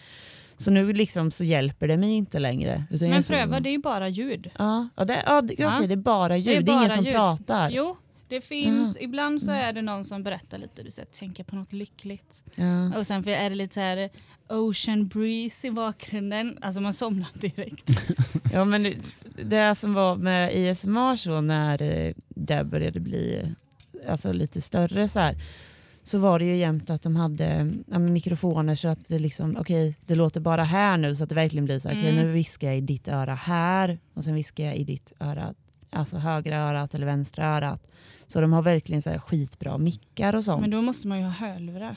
S7: Så nu liksom så hjälper det mig inte längre.
S6: Men
S7: är så-
S6: pröva, det är ju bara ljud.
S7: Ja, ja, det, ja, det,
S6: Ja.
S7: okej, det är bara ljud,
S6: Det är
S7: det är, ingen
S6: bara
S7: som
S6: ljud.
S7: pratar.
S6: Jo, det finns. Ibland så är det någon som berättar lite, du säger tänka på något lyckligt.
S7: Ja.
S6: Och sen är det lite så här ocean breeze i bakgrunden. Alltså man somnar direkt.
S7: Ja, men det- det som var med ISMR så när eh, det började bli alltså, lite större så här, så var det ju jämt att de hade ja, mikrofoner så att det liksom, okej, det låter bara här nu så att det verkligen blir så okej,
S6: Mm.
S7: nu viskar jag i ditt öra här och sen viskar jag i ditt öra, alltså högra örat eller vänstra örat. Så de har verkligen så här skitbra mickar och sånt.
S6: Men då måste man ju ha hörlurar.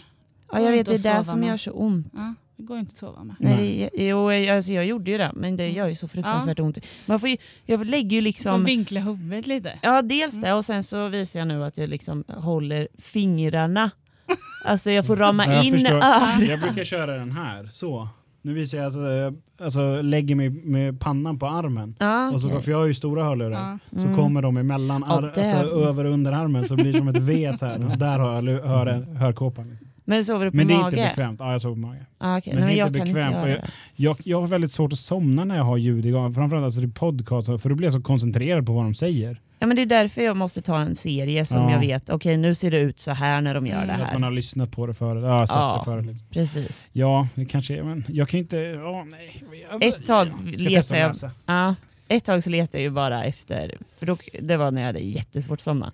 S7: ja, jag vet, det är det som gör så ont.
S6: Ja, det går inte att sova med.
S7: Nej, det, jo, jag- alltså jag gjorde ju det, men det gör ju så fruktansvärt ont. Man får ju, jag lägger ju
S6: Får
S7: liksom...
S6: vinkla huvudet lite.
S7: Ja, dels det och sen så visar jag nu att jag liksom håller fingrarna. Alltså jag får rama
S4: Ja, jag
S7: in
S4: förstår.
S7: örat.
S4: Jag brukar köra den här, så. Nu visar jag att jag alltså, lägger mig med pannan på armen.
S7: Ja,
S4: Och så,
S7: okej.
S4: för jag har ju stora hörlurar.
S6: Ja.
S4: Så
S7: Mm.
S4: kommer de emellan,
S7: Ja,
S4: ar- alltså, över och underarmen så blir det som ett V så här. Och där har jag hör, hörkåpan. Liksom.
S7: Men sover du på
S4: Men det är
S7: mage?
S4: inte bekvämt. Ja, jag sover på mage.
S7: Ja, okej.
S4: Men
S7: Nej,
S4: det är
S7: jag
S4: inte
S7: inte
S4: bekvämt, och jag-. Jag, jag har väldigt svårt att somna när jag har ljud igång. Framförallt alltså, det är podcast, för då blir jag så koncentrerad på vad de säger.
S7: Ja, men det är därför jag måste ta en serie som
S4: Ja.
S7: jag vet, okej nu ser det ut så här när de gör
S6: Mm.
S7: det
S4: Att man
S7: här.
S4: har lyssnat på det förut. Ja, sett
S7: Ja.
S4: det förut. Liksom.
S7: Precis.
S4: Ja, det kanske är, men jag kan inte... Ja, nej. Jag,
S7: Ett tag
S4: testa att
S7: jag. Ja, ett tag så letade jag ju bara efter, för då, det var när jag hade jättesvårt att somna.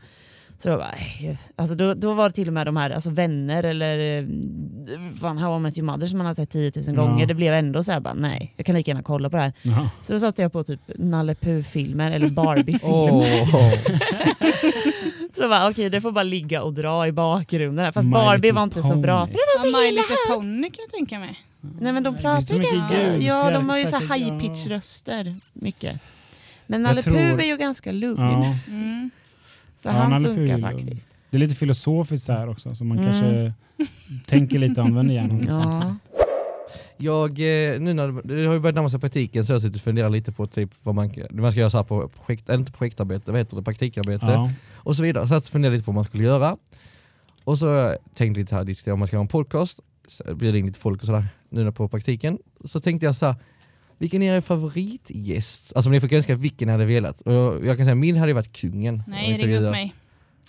S7: Så då, bara, alltså då, då var det till och med de här alltså vänner eller eh, fan, How I Met Your Mother som man har sett 10 000
S4: Ja.
S7: gånger. Det blev ändå så här, bara, nej, jag kan lika gärna kolla på det här.
S4: Jaha.
S7: Så då satte jag på typ Nalle Puh-filmer eller Barbie-filmer.
S5: Åh.
S7: Så bara, okej det får bara ligga och dra i bakgrunden. Fast
S4: My
S7: Barbie var inte så bra.
S4: Pony.
S6: Ja, My Little Pony kan jag tänka mig.
S7: Nej men de
S4: Det
S7: pratar
S4: så
S7: ju ganska... Ja, de har ju så
S4: ja.
S7: high pitch röster mycket. Men Nalle
S4: tror-
S7: är ju ganska lugn.
S4: Ja,
S6: Mm.
S7: Så
S4: Ja,
S7: han
S4: är
S7: funkar faktiskt.
S4: det är lite filosofiskt här också, så man
S7: Mm.
S4: kanske tänker lite och använder hjärnan.
S7: Ja.
S5: Jag, eh, nu när det, har ju börjat närma sig praktiken så jag sitter och funderar lite på typ vad man, man ska göra så här på projekt, inte projektarbete, vad heter det, praktikarbete
S4: Ja.
S5: och så vidare. Så jag funderade lite på vad man skulle göra. Och så har jag lite här, diskutera om man ska ha en podcast, bjuda in lite folk och sådär nu när på praktiken. Så tänkte jag så här, vilken är er favoritgäst? Alltså om ni fick önska vilken hade velat. Och jag, jag kan säga min hade ju varit kungen.
S6: Nej, ring upp mig.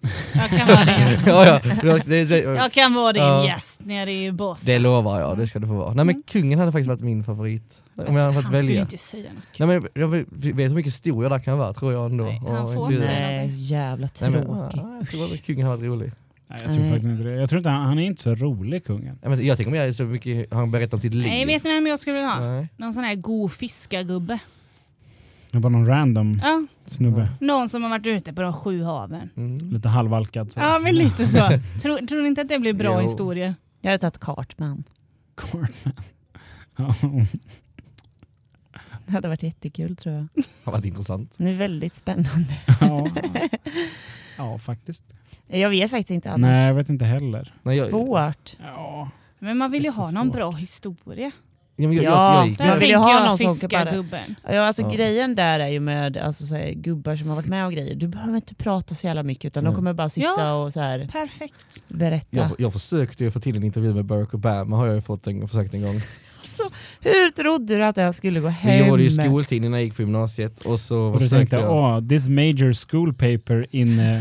S6: Jag kan vara din gäst.
S5: ja, ja, det, det, det,
S6: Jag kan vara din
S5: Ja.
S6: gäst nere i Båstad.
S5: det lovar jag, det ska du få vara. Nej men kungen hade faktiskt varit min favorit. Om jag hade
S6: han
S5: fått
S6: skulle
S5: välja.
S6: inte säga något kul.
S5: Nej, men jag vet hur mycket historia där kan vara tror jag ändå.
S6: Nej, han får
S5: inte-
S6: säga
S7: Nej,
S6: någonting.
S7: jävla
S5: Nej, men, ja, jag tror att kungen har varit rolig.
S4: Nej, jag tror
S7: Nej.
S4: faktiskt inte det. Jag tror inte han, han är inte så rolig, kungen.
S5: Jag, men, jag tänker mer så mycket han berättar om sitt liv.
S6: Nej, vet ni vem jag skulle vilja ha?
S5: Nej.
S6: Någon sån här god fiskargubbe.
S4: Det är bara någon random
S6: Ja,
S4: snubbe.
S6: någon som har varit ute på de sju haven.
S5: Mm.
S4: Lite halvalkad. Så.
S6: Ja, men lite så. Tror, tror ni inte att det blir bra
S5: Jo.
S6: historier?
S7: Jag hade tagit Cartman.
S4: Cartman. Ja.
S7: Det hade varit jättekul tror jag.
S5: har varit intressant.
S7: Det är väldigt spännande.
S4: ja. ja, faktiskt.
S7: Jag vet faktiskt inte annars.
S4: Nej, jag vet inte heller.
S5: Nej, jag,
S7: Svårt.
S4: Ja.
S6: Men man vill ju ha någon bra historia.
S5: Ja, men jag,
S7: Ja,
S5: jag, jag,
S7: Jag vill ju ha
S6: jag
S7: någon som kan bara-
S6: fiskargubben.
S7: Ja, alltså
S5: Ja.
S7: Grejen där är ju med alltså, så här, gubbar som har varit med och grejer. Du behöver inte prata så jävla mycket utan de
S5: Nej.
S7: kommer bara sitta
S6: Ja.
S7: och så här,
S6: Perfekt.
S7: berätta.
S5: jag, jag försökte ju få till en intervju med Barack Obama har jag ju fått en, försökt en gång.
S7: Alltså, hur trodde du att jag skulle gå
S5: Jag
S7: hem?
S5: jobbade ju i skoltid innan jag gick på gymnasiet och så
S4: Och du tänkte,
S5: jag.
S4: åh, this major school paper in eh,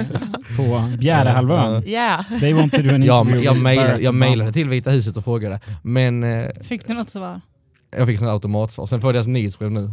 S4: på Bjärehalvön.
S7: Ja.
S4: They want to do an
S5: Jag,
S4: interview
S5: jag,
S4: with
S5: mailade, jag mailade till Vita huset och frågade, men eh,
S6: Fick du något svar?
S5: jag fick en automatsvar. Sen får jag deras nyhetsbrev nu.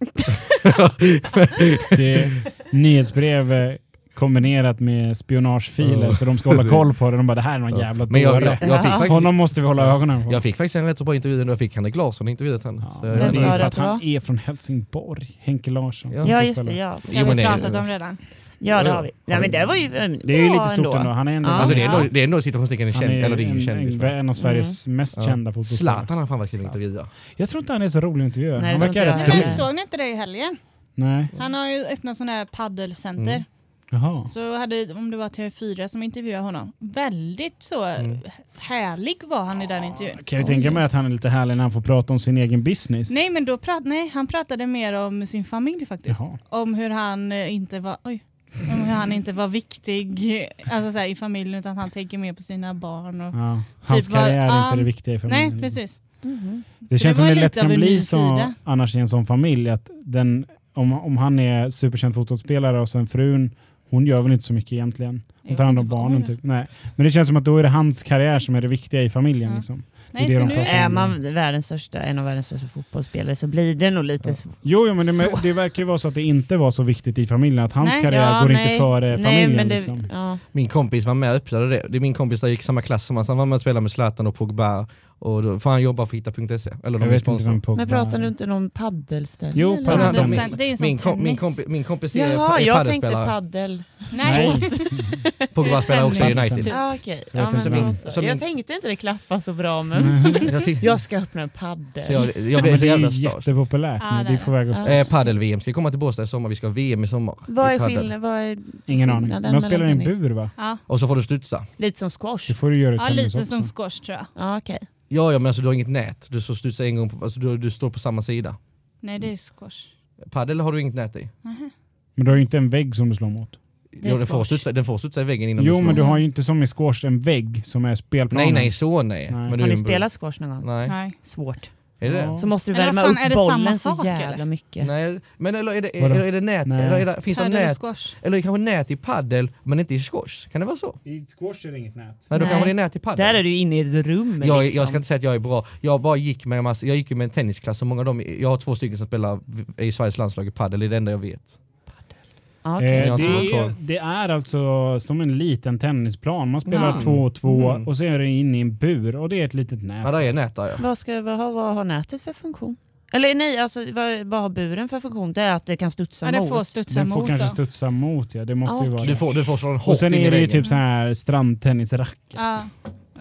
S4: Det nyhetsbrev eh, kombinerat med spionagefiler,
S5: Ja.
S4: så de ska hålla koll på det. De bara, det här är någon jävla
S5: jag,
S4: dåre.
S5: jag, jag, fick faktiskt,
S4: Honom måste vi hålla ögonen på.
S5: jag fick faktiskt en rätt så bra intervju ändå. Jag fick Henrik Larsson intervjuat henne.
S4: Ja, men
S5: jag-
S4: för
S7: att
S4: han är från Helsingborg. Henke Larsson.
S5: Ja.
S7: Ja just det, ja.
S6: Det har vi
S5: det-
S6: pratat om redan.
S7: Ja det har vi.
S5: ja.
S7: Men det var ju
S4: Det är ju lite stort ändå. Han är ändå
S7: Ja.
S5: Alltså det är ändå, det är ändå situationstecken känd, eller det är ju kändis.
S4: en, en av Sveriges mest
S5: Ja.
S4: kända fotbollsspelare.
S5: Zlatan har fan varit kul att intervjua.
S4: Jag tror inte han är så rolig att intervjua.
S7: Nej,
S4: Han verkar rätt
S7: jag
S4: dum.
S6: såg ni inte det i helgen?
S4: Nej.
S6: Han har ju öppnat sån här paddelcenter.
S5: Mm.
S4: Jaha.
S6: Så hade, om det var TV4 som intervjuade honom, väldigt så
S5: Mm.
S6: härlig var han i den intervjun.
S4: Kan jag tänka mig att han är lite härlig när han får prata om sin egen business.
S6: Nej men då prat, nej, han pratade mer om sin familj faktiskt.
S4: Jaha.
S6: Om hur han eh, inte var, oj, om hur han inte var viktig eh, alltså så här, i familjen utan han tänker mer på sina barn. Och,
S4: Ja. Hans
S6: Typ var-
S4: karriär är
S6: ja,
S4: inte det viktiga i familjen.
S6: nej precis.
S7: Mhm.
S4: Det
S6: Så
S4: känns
S6: det var
S4: som det lätt
S6: lite av
S4: kan
S6: en
S4: bli så annars i en sån familj. Att den, om, om han är superkänd fotbollsspelare och sen frun, hon gör väl inte så mycket egentligen. Hon tar hand om barnen typ. Nej. Men det känns som att då är det hans karriär som är det viktiga i familjen.
S6: Ja.
S4: Liksom.
S6: Nej,
S4: det
S6: så
S4: de
S6: nu
S7: Är man världens största, en av världens största fotbollsspelare så blir det nog lite svårt.
S4: Jo, jo men det,
S7: Så.
S4: det verkar ju vara så att det inte var så viktigt i familjen. Att hans
S6: Nej.
S4: karriär går inte före familjen.
S7: men det,
S4: liksom.
S7: ja.
S5: Min kompis var med och öppnade det. Det är min kompis där gick samma klass som han, så han var med och spelade med Zlatan och Pogba. Och då får han jobba på hitta.se. Eller de är
S4: vet inte vem
S7: Men pratar du inte om paddelställe?
S4: Jo.
S6: Ja,
S5: min-
S6: de- det är ju
S5: Min, kom, min, kompi, min kompis är,
S7: Jaha,
S5: är
S7: jag tänkte paddel.
S6: Nej.
S5: Pogba spelar också i. United.
S7: Ah.
S4: Jag
S7: Ja, men
S4: vem.
S7: så.
S5: Min-
S7: Jag tänkte inte det klaffa så bra men
S5: Jag,
S7: ska öppna en paddel.
S5: så jag, jag
S4: Ja,
S5: blev så
S4: det är jättepopulärt
S6: Ja,
S4: nu.
S6: det
S4: är på väg upp.
S7: Ja.
S5: Eh, Padel-VM ska komma till Båstad i sommar, vi ska ha VM i sommar.
S7: vad är skillnaden?
S4: Ingen aning. De spelar i en bur va?
S6: Ja,
S5: Och så får du studsa.
S7: Lite som squash?
S4: Det får du göra i
S6: ja lite som squash tror jag.
S7: Ja, okej.
S5: Ja, ja men alltså du har inget nät. Du står studsa en gång, på, alltså, du, du står på samma sida.
S6: Nej, det är squash.
S5: Padel har du inget nät i.
S6: Nähä.
S4: Men du har ju inte en vägg som du slår mot.
S5: Jo, den, får studsa, den får studsa i väggen innan
S4: Jo,
S5: du slår.
S4: men du har ju inte som i squash en vägg som är spelplanen.
S5: Nej, nej, så nej.
S4: Nej.
S5: Men
S7: Har ni spelat squash någon gång?
S5: Nej.
S6: Nej.
S7: Svårt.
S5: Är det
S4: Ja.
S5: det?
S7: Så måste du
S6: Eller
S7: värma
S6: fan,
S7: upp
S6: är det samma
S7: bollen så
S6: sak,
S7: jävla
S6: eller?
S7: mycket.
S5: Nej, men eller är det, är,
S4: Vadå?
S5: är det nät?
S4: Nej.
S5: Eller är det, finns det
S6: och
S5: nät?
S6: squash.
S5: Eller kanske nät i paddel men inte i squash? Kan det vara så?
S4: I squash är det inget nät.
S5: Nej, då
S7: Nej.
S5: kanske det är nät i paddel.
S7: Där är du inne i ett rum
S5: jag,
S7: liksom.
S5: jag ska inte säga att jag är bra, jag bara gick med en massa, jag gick med en tennisklass, så många av dem, jag har två stycken som spelar i Sveriges landslag i paddel, det är det enda jag vet.
S7: Okej.
S4: Eh, det, är, det är alltså som en liten tennisplan. Man spelar
S7: Ja.
S4: två och två
S5: Mm.
S4: och så är det in i en bur och det är ett litet nät.
S5: Ja, där är nät där ja.
S7: Vad, ska, vad, har, vad har nätet för funktion? Eller nej, alltså, vad, vad har buren för funktion? Det är att det kan studsa
S6: Ja, det
S7: mot.
S6: får studsa
S4: Den får
S6: mot
S4: kanske
S6: då.
S4: studsa mot ja, det måste ju
S7: Ah,
S4: vara
S7: okej.
S5: Du
S4: det.
S5: får, du får hårt
S4: Och sen är det ju typ så här strandtennisracket.
S6: Ja.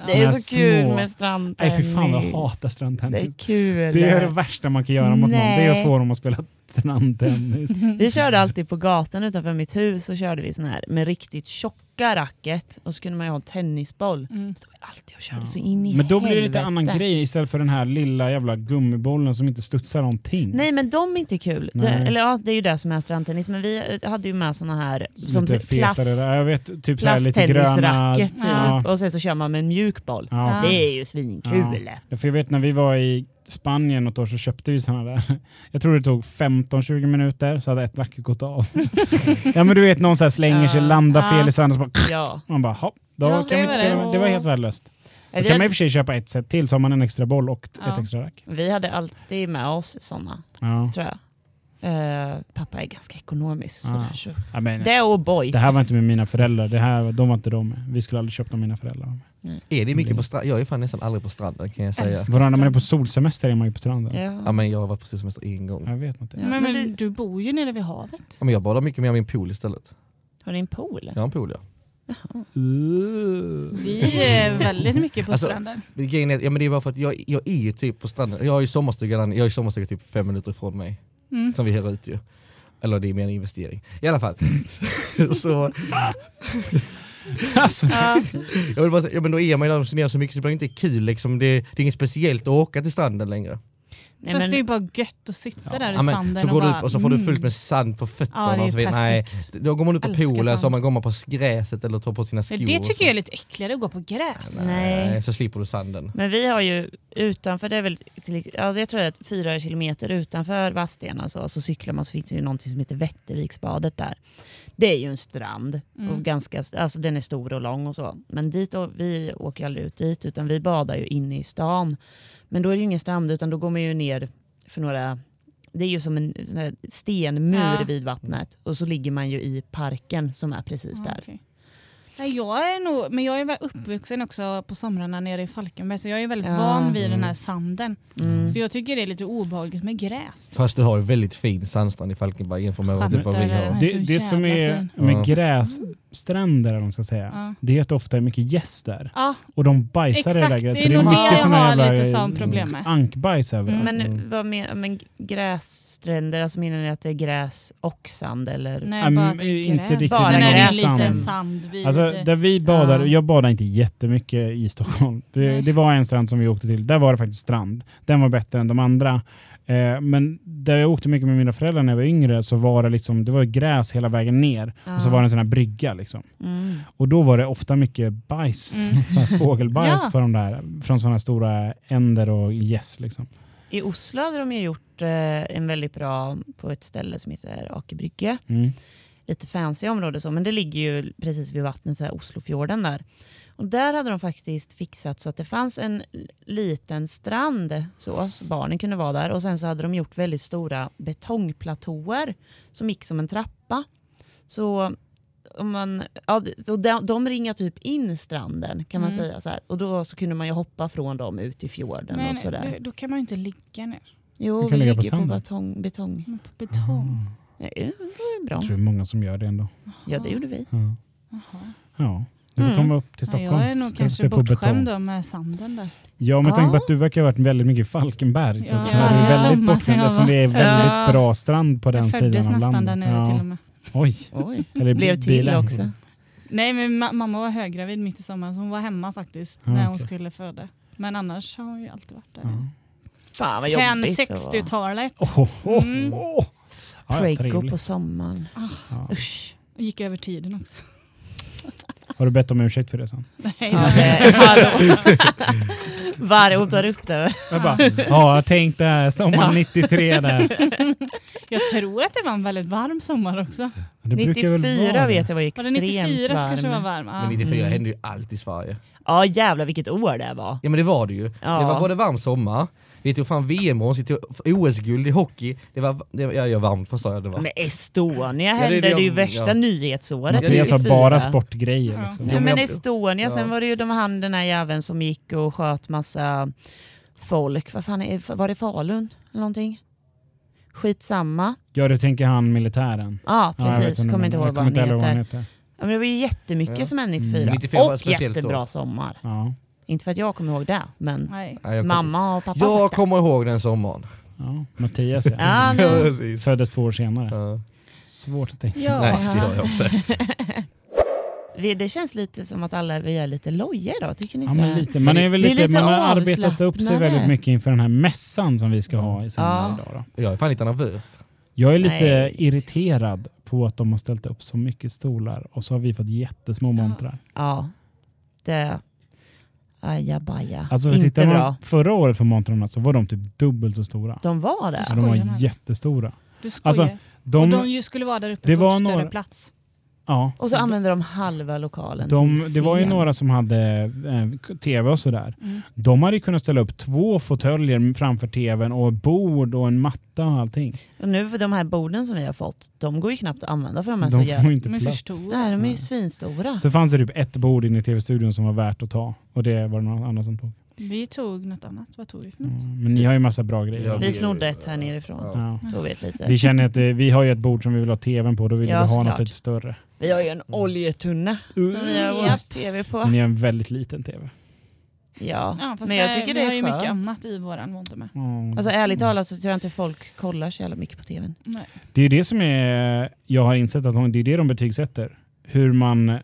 S7: Det
S4: De
S7: är så kul
S4: små-
S7: med strandtennis.
S4: Nej fy fan jag hatar
S7: Det är
S4: strandtennis.
S7: kul.
S4: Det är det värsta man kan göra mot någon. Det är
S7: Nej.
S4: att få dem att spela strandtennis.
S7: Vi körde alltid på gatan utanför mitt hus så körde vi sån här med riktigt tjocka racket och så kunde man ju ha en tennisboll.
S6: Mm.
S7: Så alltid och körde
S4: Ja.
S7: så in i
S4: Men då blir det lite annan grej istället för den här lilla jävla gummibollen som inte studsar någonting.
S7: Nej men de är inte kul. Det, eller ja, det är ju det som är strandtennis. Men vi eh, hade ju med såna här som
S4: lite
S7: typ plast,
S4: fetare. där. Jag vet, typ så här lite gröna...
S7: typ.
S6: Ja.
S7: Och sen så kör man med en mjuk boll.
S4: Ja.
S7: Det är ju svinkul.
S4: Ja, för jag vet när vi var i Spanien något år så köpte vi sådana där. Jag tror det tog 15-20 minuter så hade ett racket gått av. ja men du vet någon så här slänger sig, landar fel i sanden och så bara,
S7: Ja.
S4: man bara hopp, då
S6: Ja,
S4: kan vi inte spela
S6: det.
S4: med. Det var helt värdelöst. Då
S7: Vi,
S4: kan man i och för sig köpa ett set till så har man en extra boll och
S6: Ja.
S4: ett extra rack.
S7: vi hade alltid med oss såna,
S4: Ja.
S7: tror jag. Eh, pappa är ganska ekonomisk.
S4: Ja.
S7: Sådär, så.
S4: Ja, men,
S7: Det och boy.
S4: det här var inte med mina föräldrar, det här, de var inte de med. Vi skulle aldrig köpt dem mina föräldrar. Var med.
S5: Är det mycket på stranden? Jag är fan nästan aldrig på stranden kan jag säga.
S6: Älskar.
S4: Vadå, när man är på solsemester är man ju på stranden.
S7: Ja.
S5: Ja men jag har varit på semester en gång.
S4: Jag vet inte.
S7: Ja.
S6: Men,
S7: men du-
S6: du bor ju nere vid havet.
S5: Ja, men jag badar mycket mer i min pool istället.
S7: Har ni en pool?
S5: Jag har en pool ja.
S6: Vi är väldigt mycket på
S5: Alltså,
S6: stranden.
S5: Men Grejen är, ja, men det är bara för att jag, jag är ju typ på stranden. Jag har ju sommarstuga, där- jag har ju sommarstuga typ fem minuter ifrån mig.
S6: Mm.
S5: Som vi hyr ut ju. Eller det är mer en investering. I alla fall. så,
S4: Alltså,
S6: Ja.
S5: jag vill bara säga, ja, men då är man ju där och så mycket så det blir inte kul liksom. Det, det är inget speciellt att åka till stranden längre.
S7: Nej,
S6: Fast
S7: men,
S6: det är ju bara gött att sitta där i
S5: Ja, men,
S6: sanden
S5: så går
S6: och
S5: du
S6: bara,
S5: upp och så får du
S6: mm.
S5: fullt med sand på fötterna.
S6: Ja,
S5: och så vidare. Nej, då går man ut på poolen så man går man på gräset eller tar på sina skor.
S6: Det tycker jag är lite äckligare att gå på gräs.
S7: Nej.
S5: Så slipper du sanden.
S7: men vi har ju utanför, det är väl till, alltså jag tror är fyra kilometer utanför Vadstena så, så cyklar man så finns det ju någonting som heter Vätterviksbadet där. Det är ju en strand
S6: Mm.
S7: och ganska, alltså den är stor och lång och så. Men dit, och, vi åker aldrig ut dit utan vi badar ju inne i stan. Men då är det ju ingen strand utan då går man ju ner för några det är ju som en stenmur
S6: Ja.
S7: vid vattnet och så ligger man ju i parken som är precis
S6: Ja,
S7: där.
S6: okej. Nej, jag är nog, men jag är väl uppvuxen också på somrarna nere i Falkenberg så jag är väldigt
S7: Ja.
S6: van vid den
S5: Mm.
S6: här sanden.
S7: Mm.
S6: Så jag tycker det är lite obehagligt med gräs. då.
S5: Fast du har ju väldigt fin sandstrand i Falkenberg jämfört med vad typ vad vi har.
S4: det, det som är
S6: fin.
S4: med
S5: Ja.
S4: grässtränder, eller ska säga,
S6: Ja.
S4: det är att det ofta är mycket gäss där.
S6: Ja,
S4: Och de bajsar i det där gräset.
S6: det
S4: Så
S6: är
S4: det är mycket
S6: har
S4: jävla
S6: lite sån
S4: mm,
S6: problem med.
S4: ankbajs överallt.
S7: Men
S5: Mm.
S7: vad men, men grässtränder, alltså menar ni att det är gräs och sand eller?
S6: nej bara att det är
S4: inte
S6: gräs.
S4: riktigt
S7: Bara
S6: Sen är det
S7: gräs.
S6: en liten
S4: Sand.
S6: sand vid.
S4: Alltså där vi badade,
S7: Ja.
S4: jag badade inte jättemycket i Stockholm. Det, det var en strand som vi åkte till, där var det faktiskt strand. Den var bättre än de andra. Eh, men där jag åkte mycket med mina föräldrar när jag var yngre så var det liksom, det var gräs hela vägen ner. Och så
S7: Ja.
S4: var det en sån här brygga. Liksom.
S7: Mm.
S4: Och då var det ofta mycket bajs,
S6: Mm.
S4: fågelbajs
S6: Ja.
S4: på de där, från sådana stora änder och gäss. Liksom.
S7: I Oslo hade de ju gjort eh, en väldigt bra på ett ställe som heter Aker Brygge.
S4: Mm.
S7: Lite fancy område så, men det ligger ju precis vid vattnet, så här Oslofjorden där. Och där hade de faktiskt fixat så att det fanns en liten strand så, så barnen kunde vara där. Och sen så hade de gjort väldigt stora betongplatåer som gick som en trappa. Så om man, ja, och de, de ringar typ in stranden kan man
S6: Mm.
S7: säga. Så här. Och då så kunde man ju hoppa från dem ut i fjorden
S6: Men
S7: och sådär.
S6: då, då kan man ju inte ligga ner.
S7: Jo,
S4: Du
S7: vi
S4: kan ligga på
S7: ligger på,
S4: sanden.
S7: betong. betong.
S6: Men på betong.
S7: Nej, det var bra.
S4: Jag tror det är många som gör det ändå.
S7: Ja, det gjorde vi.
S4: Ja, ja. du får
S7: Mm.
S4: komma upp till
S6: Ja,
S4: Stockholm.
S6: jag är nog kanske
S4: på
S6: bortskämd då med sanden där.
S4: Ja, med
S7: Ja.
S4: tanke på att du verkar ha varit väldigt mycket i Falkenberg. Så
S6: Ja,
S4: att du är
S7: ja.
S4: väldigt bortskämd
S6: jag
S4: eftersom det är väldigt
S7: Ja.
S4: bra strand på den
S6: Jag föddes
S4: sidan av
S6: nästan där
S4: landet.
S6: nere till och
S4: Ja.
S6: med.
S4: Oj,
S7: Oj.
S4: eller
S7: Blev till
S4: bilen.
S7: också.
S6: Nej men ma- mamma var höggravid mitt i sommaren så hon var hemma faktiskt
S4: Ja,
S6: när hon skulle föda. Men annars har hon ju alltid varit där.
S4: Ja.
S7: Fan vad
S6: Sen
S7: jobbigt att vara
S6: 60-talet.
S4: Åh, åh,
S6: Mm.
S4: åh. Ja, ja,
S7: prego på sommaren.
S4: Ja.
S7: Usch.
S6: Gick över tiden också.
S4: Har du bett om ursäkt för det sen?
S6: Nej,
S7: Ja,
S6: nej.
S7: Varje hon tar upp det.
S4: Jag bara, ja, jag tänkte sommaren 93 där.
S6: Jag tror att det var en väldigt varm sommar också.
S4: Det brukar väl
S7: 94
S4: vara
S7: vet jag var
S6: Var
S7: extremt
S6: det 94
S7: varm.
S6: kanske var varm? Ja.
S5: Men 94
S7: Mm.
S5: hände ju allt i Sverige.
S7: Ja jävlar vilket år det var.
S5: Ja men det var det ju.
S7: Ja.
S5: Det var både varm sommar, vi tog fram VM-brons, vi tog OS-guld i hockey. Det var, det var, ja, jag varmt, vad sa jag det var?
S7: Men Estonia hände,
S5: det
S7: det är ju värsta
S5: ja.
S7: nyhetsåret.
S5: Ja, det är
S7: 94.
S4: bara sportgrejer.
S6: Ja.
S4: Liksom.
S7: Ja,
S5: Ja, men
S7: Estonia,
S5: ja.
S7: sen var det ju de han den här jäveln som gick och sköt massa folk. Vad fan är, var det Falun eller någonting? Skitsamma.
S4: Ja, du tänker han militären.
S7: Ja
S4: Ja,
S7: precis,
S4: vem
S7: kommer inte ihåg vad han
S4: kommer inte heller ihåg
S7: heter.
S4: vad han heter.
S7: Ja, men det var ju jättemycket
S5: Ja.
S7: som hände
S4: Mm.
S7: 94.
S5: 94 var
S7: och jättebra
S5: år.
S7: sommar.
S4: Ja,
S7: Inte för att jag kommer ihåg det, men
S6: Nej.
S5: Ja,
S7: mamma och pappa
S5: Jag
S7: sagt det.
S5: kommer ihåg den sommaren.
S4: ja. Mattias ja.
S7: Ja, nu.
S5: precis.
S4: Föddes två år senare.
S5: Ja.
S4: Svårt att tänka.
S6: Ja.
S5: Nej, det gör jag inte.
S7: Vi- Det känns lite som att alla vi är lite lojiga idag, tycker ni
S4: Ja,
S7: inte
S4: men
S7: det?
S4: lite. Man, är väl
S7: Vi är
S4: lite,
S7: lite
S4: man har arbetat upp sig väldigt mycket inför den här mässan som vi ska ha i
S7: Ja.
S4: idag. Då.
S5: Jag är fan lite nervös.
S4: Jag är lite
S7: Nej.
S4: irriterad på att de har ställt upp så mycket stolar och så har vi fått jättesmå montrar.
S7: Ja, det... Ajabaja.
S4: Alltså,
S7: inte
S4: tittar man
S7: bra.
S4: förra året på montrarna så var de typ dubbelt så stora.
S7: De var det?
S4: Ja, de var jättestora.
S6: Du skojar.
S4: Alltså,
S6: och
S4: De,
S6: de ju skulle vara där uppe
S4: det
S6: för
S4: var
S6: större
S4: några-
S6: plats.
S4: Ja,
S7: Och så använde de halva lokalen
S4: de,
S7: till
S4: det var ju några som hade eh, tv och sådär.
S6: Mm.
S4: De hade ju kunnat ställa upp två fåtöljer framför tvn och bord och en matta och allting.
S7: Och nu för de här borden som vi har fått, de går ju knappt att använda för de är
S4: De
S7: så
S4: får
S7: jävla...
S4: inte
S6: Men
S4: plats.
S7: Nej, de är ju svinstora.
S4: Så fanns det typ ett bord inne i tv-studion som var värt att ta och det var det någon annan som tog.
S6: Vi tog något annat. Vad tog vi för något?
S4: Mm, Men ni har ju massa bra grejer.
S5: Ja,
S7: Vi snodde ett här nerifrån.
S5: Ja.
S4: Ja.
S7: Tog vi ett lite.
S4: Vi känner att eh, vi har ju ett bord som vi vill ha tvn på, då vill
S7: Ja,
S4: vi ha
S7: såklart.
S4: något lite större.
S7: Vi har ju en oljetunna som vi har vår tv på.
S4: Ni har en väldigt liten tv.
S7: Ja,
S6: Ja,
S7: men jag
S6: det-
S7: tycker
S6: vi
S7: det
S6: har ju
S7: är
S6: mycket
S7: skönt.
S6: annat i våran monter med.
S4: Ja,
S7: Alltså ärligt talat så tror jag inte folk kollar så jävla mycket på tvn.
S6: Nej.
S4: Det är det som är, jag har insett att de, det är det de betygsätter. Hur man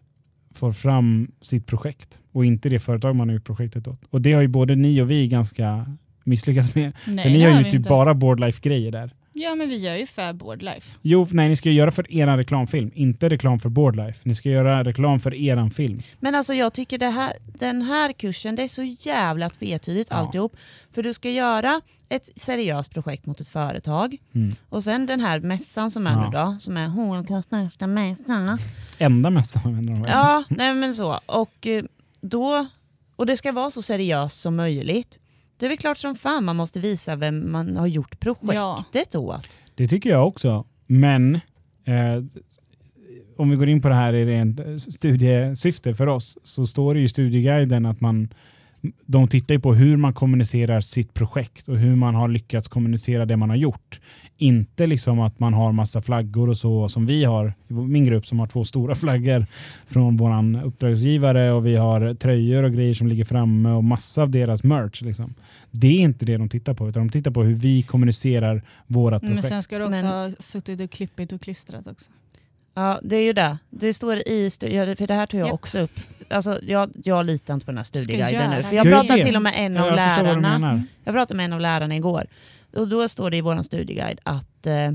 S4: får fram sitt projekt och inte det företag man har gjort projektet åt. Och det har ju både ni och vi ganska misslyckats med.
S6: Nej,
S4: för ni har ju
S6: vi
S4: typ
S6: inte.
S4: bara Boardlife-grejer där.
S6: Ja men vi gör ju för Boardlife.
S4: Jo, nej, ni ska ju göra för eran reklamfilm, inte reklam för Boardlife. Ni ska göra reklam för eran film.
S7: Men alltså jag tycker det här, den här kursen, det är så jävla tvetydigt
S4: Ja.
S7: alltihop. För du ska göra ett seriöst projekt mot ett företag
S4: Mm.
S7: och sen den här mässan som är
S4: Ja.
S7: nu då, som är Hornkons största mässa.
S4: Enda mässan använder de?
S7: Ja, nej men så. Och eh, då, och det ska vara så seriöst som möjligt. Det är väl klart som fan man måste visa vem man har gjort projektet åt.
S4: Det tycker jag också. Men eh, om vi går in på det här i rent eh, studiesyfte för oss så står det i studieguiden att man de tittar på hur man kommunicerar sitt projekt och hur man har lyckats kommunicera det man har gjort. Inte liksom att man har massa flaggor och så som vi har i min grupp som har två stora flaggor från våran uppdragsgivare och vi har tröjor och grejer som ligger framme och massa av deras merch. Liksom. Det är inte det de tittar på utan de tittar på hur vi kommunicerar vårat
S6: Men
S4: projekt.
S6: sen ska du också
S7: Men-
S6: ha suttit och klippit och klistrat också.
S7: Ja, det är ju det. Det står i, för det här tog jag
S6: Ja.
S7: också upp. Alltså, jag, jag litar inte på den här studieguiden nu. För jag pratade till och med en av
S4: Ja, jag
S7: lärarna. Jag pratade med en av lärarna igår och då står det i vår studieguide att eh,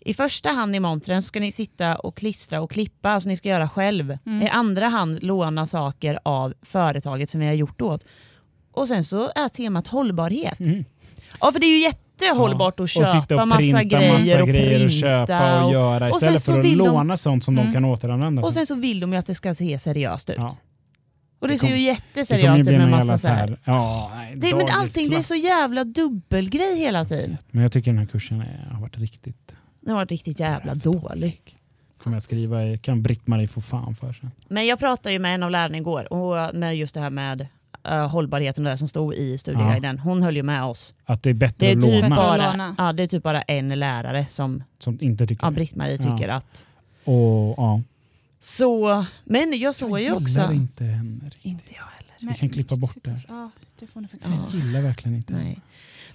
S7: i första hand i montren ska ni sitta och klistra och klippa, alltså ni ska göra själv.
S6: Mm.
S7: I andra hand låna saker av företaget som vi har gjort åt. Och sen så är temat hållbarhet.
S4: Mm.
S7: Ja för det är ju jättehållbart att
S4: och
S7: köpa
S4: sitta och
S7: massa
S4: printa
S7: grejer
S4: massa
S7: och
S4: grejer och köpa och göra
S7: och
S4: istället
S7: sen så
S4: för att
S7: vill de-
S4: låna sånt som de
S7: Mm.
S4: kan återanvända.
S7: och
S4: sen
S7: så vill de ju att det ska se seriöst ut.
S4: ja.
S7: Och det,
S4: Det
S7: ser ju jätteseriöst ut
S4: bli
S7: med
S4: någon
S7: massa så här.
S4: Ja, nej,
S7: Det, men allting det är så jävla dubbelgrej hela tiden.
S4: Men jag tycker den här kursen är, har varit riktigt...
S7: Den har varit riktigt jävla dålig.
S4: Kommer jag skriva i, kan Britt-Marie få fan för sig.
S7: Men jag pratade ju med en av lärarna igår och med just det här med uh, hållbarheten där som stod i studieguiden. Hon höll ju med oss.
S4: Att det är bättre
S7: Det är,
S4: att
S7: typ
S4: låna.
S7: Bara,
S6: låna.
S7: ja, det är typ bara en lärare som
S4: Som inte tycker
S7: ja. Britt-Marie
S4: Ja.
S7: tycker att.
S4: Och, ja.
S7: Så, men jag såg ju
S4: jag
S7: också...
S4: gillar inte henne riktigt.
S7: Inte jag heller.
S6: Nej,
S4: kan klippa bort det.
S6: Ja, det får ni faktiskt.
S4: Jag gillar verkligen inte.
S7: Nej.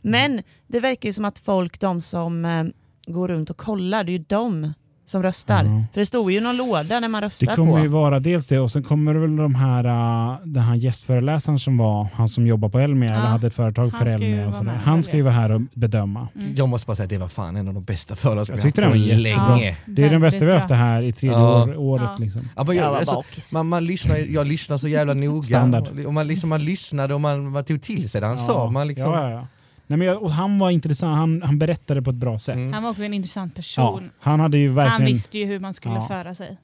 S7: Men det verkar ju som att folk, de som eh, går runt och kollar, det är ju de som röstar.
S4: Ja.
S7: För det stod ju någon låda när man
S4: Det
S7: röstar
S4: kommer
S7: på.
S4: ju vara dels det och sen kommer det väl de här, uh, den här gästföreläsaren som var, han som jobbar på Elmia
S6: Ja.
S4: eller hade ett företag
S6: Han
S4: för Elmia. Och sådär. Han ska ju vara här och bedöma.
S6: Mm.
S5: Jag måste bara säga att det var fan en av de bästa föreläsningarna
S4: Jag tyckte
S5: vi haft
S4: den
S5: på
S4: var
S5: länge.
S4: Det är den bästa vi har haft det här i tredje
S5: Ja.
S4: år, året.
S6: Ja.
S4: Liksom.
S5: Ja, men
S7: jag
S5: jag,
S7: var
S5: alltså, man, man lyssnar, jag lyssnar så jävla noga.
S4: Standard.
S5: Och man, liksom, man lyssnade och man, man tog till sig det han sa. Man liksom,
S4: ja, ja, ja. Nej, men jag, och han var intressant, han, han berättade på ett bra sätt.
S5: Mm.
S6: Han var också en intressant
S4: Ja,
S6: person.
S4: han hade ju
S6: Han
S4: verkligen...
S6: visste ju hur man skulle
S4: Ja.
S6: föra sig.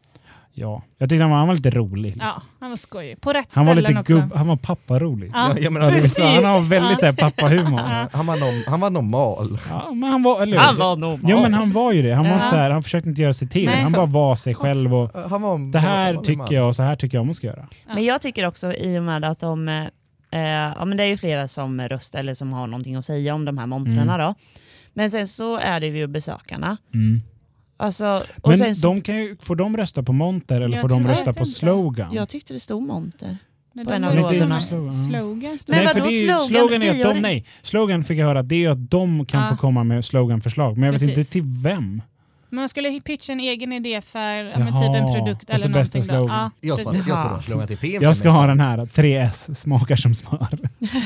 S4: Ja, jag tyckte han var, han var lite rolig. Liksom.
S6: Ja, han var skojig. På rätt
S4: han var lite
S6: också.
S4: gubb, han var papparolig.
S6: Ja,
S5: Ja, jag menar,
S4: Ja, det är
S5: det-
S4: så, han har väldigt
S6: Ja.
S4: pappahumor.
S6: Ja.
S5: han, var han var normal.
S4: Ja, men han var, eller,
S7: Han var normal.
S4: Ja men han var ju det. Han, var
S6: Ja.
S4: inte så här, han försökte inte göra sig till.
S6: Nej.
S4: Han bara var sig själv och
S5: Han var,
S4: det här
S5: han var
S4: tycker jag och så här tycker jag man ska göra.
S6: Ja.
S7: Men jag tycker också i och med att de, eh, ja men det är ju flera som röstar eller som har någonting att säga om de här montrarna
S4: Mm.
S7: då. Men sen så är det ju besökarna. Alltså, och
S4: Men
S7: sen så,
S4: de kan ju, får de rösta på monter eller
S6: Jag
S4: får de rösta på
S6: vet inte.
S4: slogan?
S7: jag tyckte det stod monter.
S6: Nej,
S7: på en av lådorna.
S4: Slogan.
S6: Slogan.
S7: Men
S4: för det är ju,
S7: slogan?
S4: slogan är
S7: Vi
S4: att de, nej, slogan fick jag höra det är att de kan
S6: Ja.
S4: få komma med sloganförslag. Men jag vet
S6: Precis.
S4: inte till vem.
S6: Men man skulle pitcha en egen idé för ja, men typ en produkt
S4: och så
S6: eller
S4: bästa
S6: någonting. Då.
S4: slogan.
S6: Ja,
S5: Jag tror, jag tror till PM.
S4: Jag ska ha den här, 3S, smakar som smör.
S6: Ja,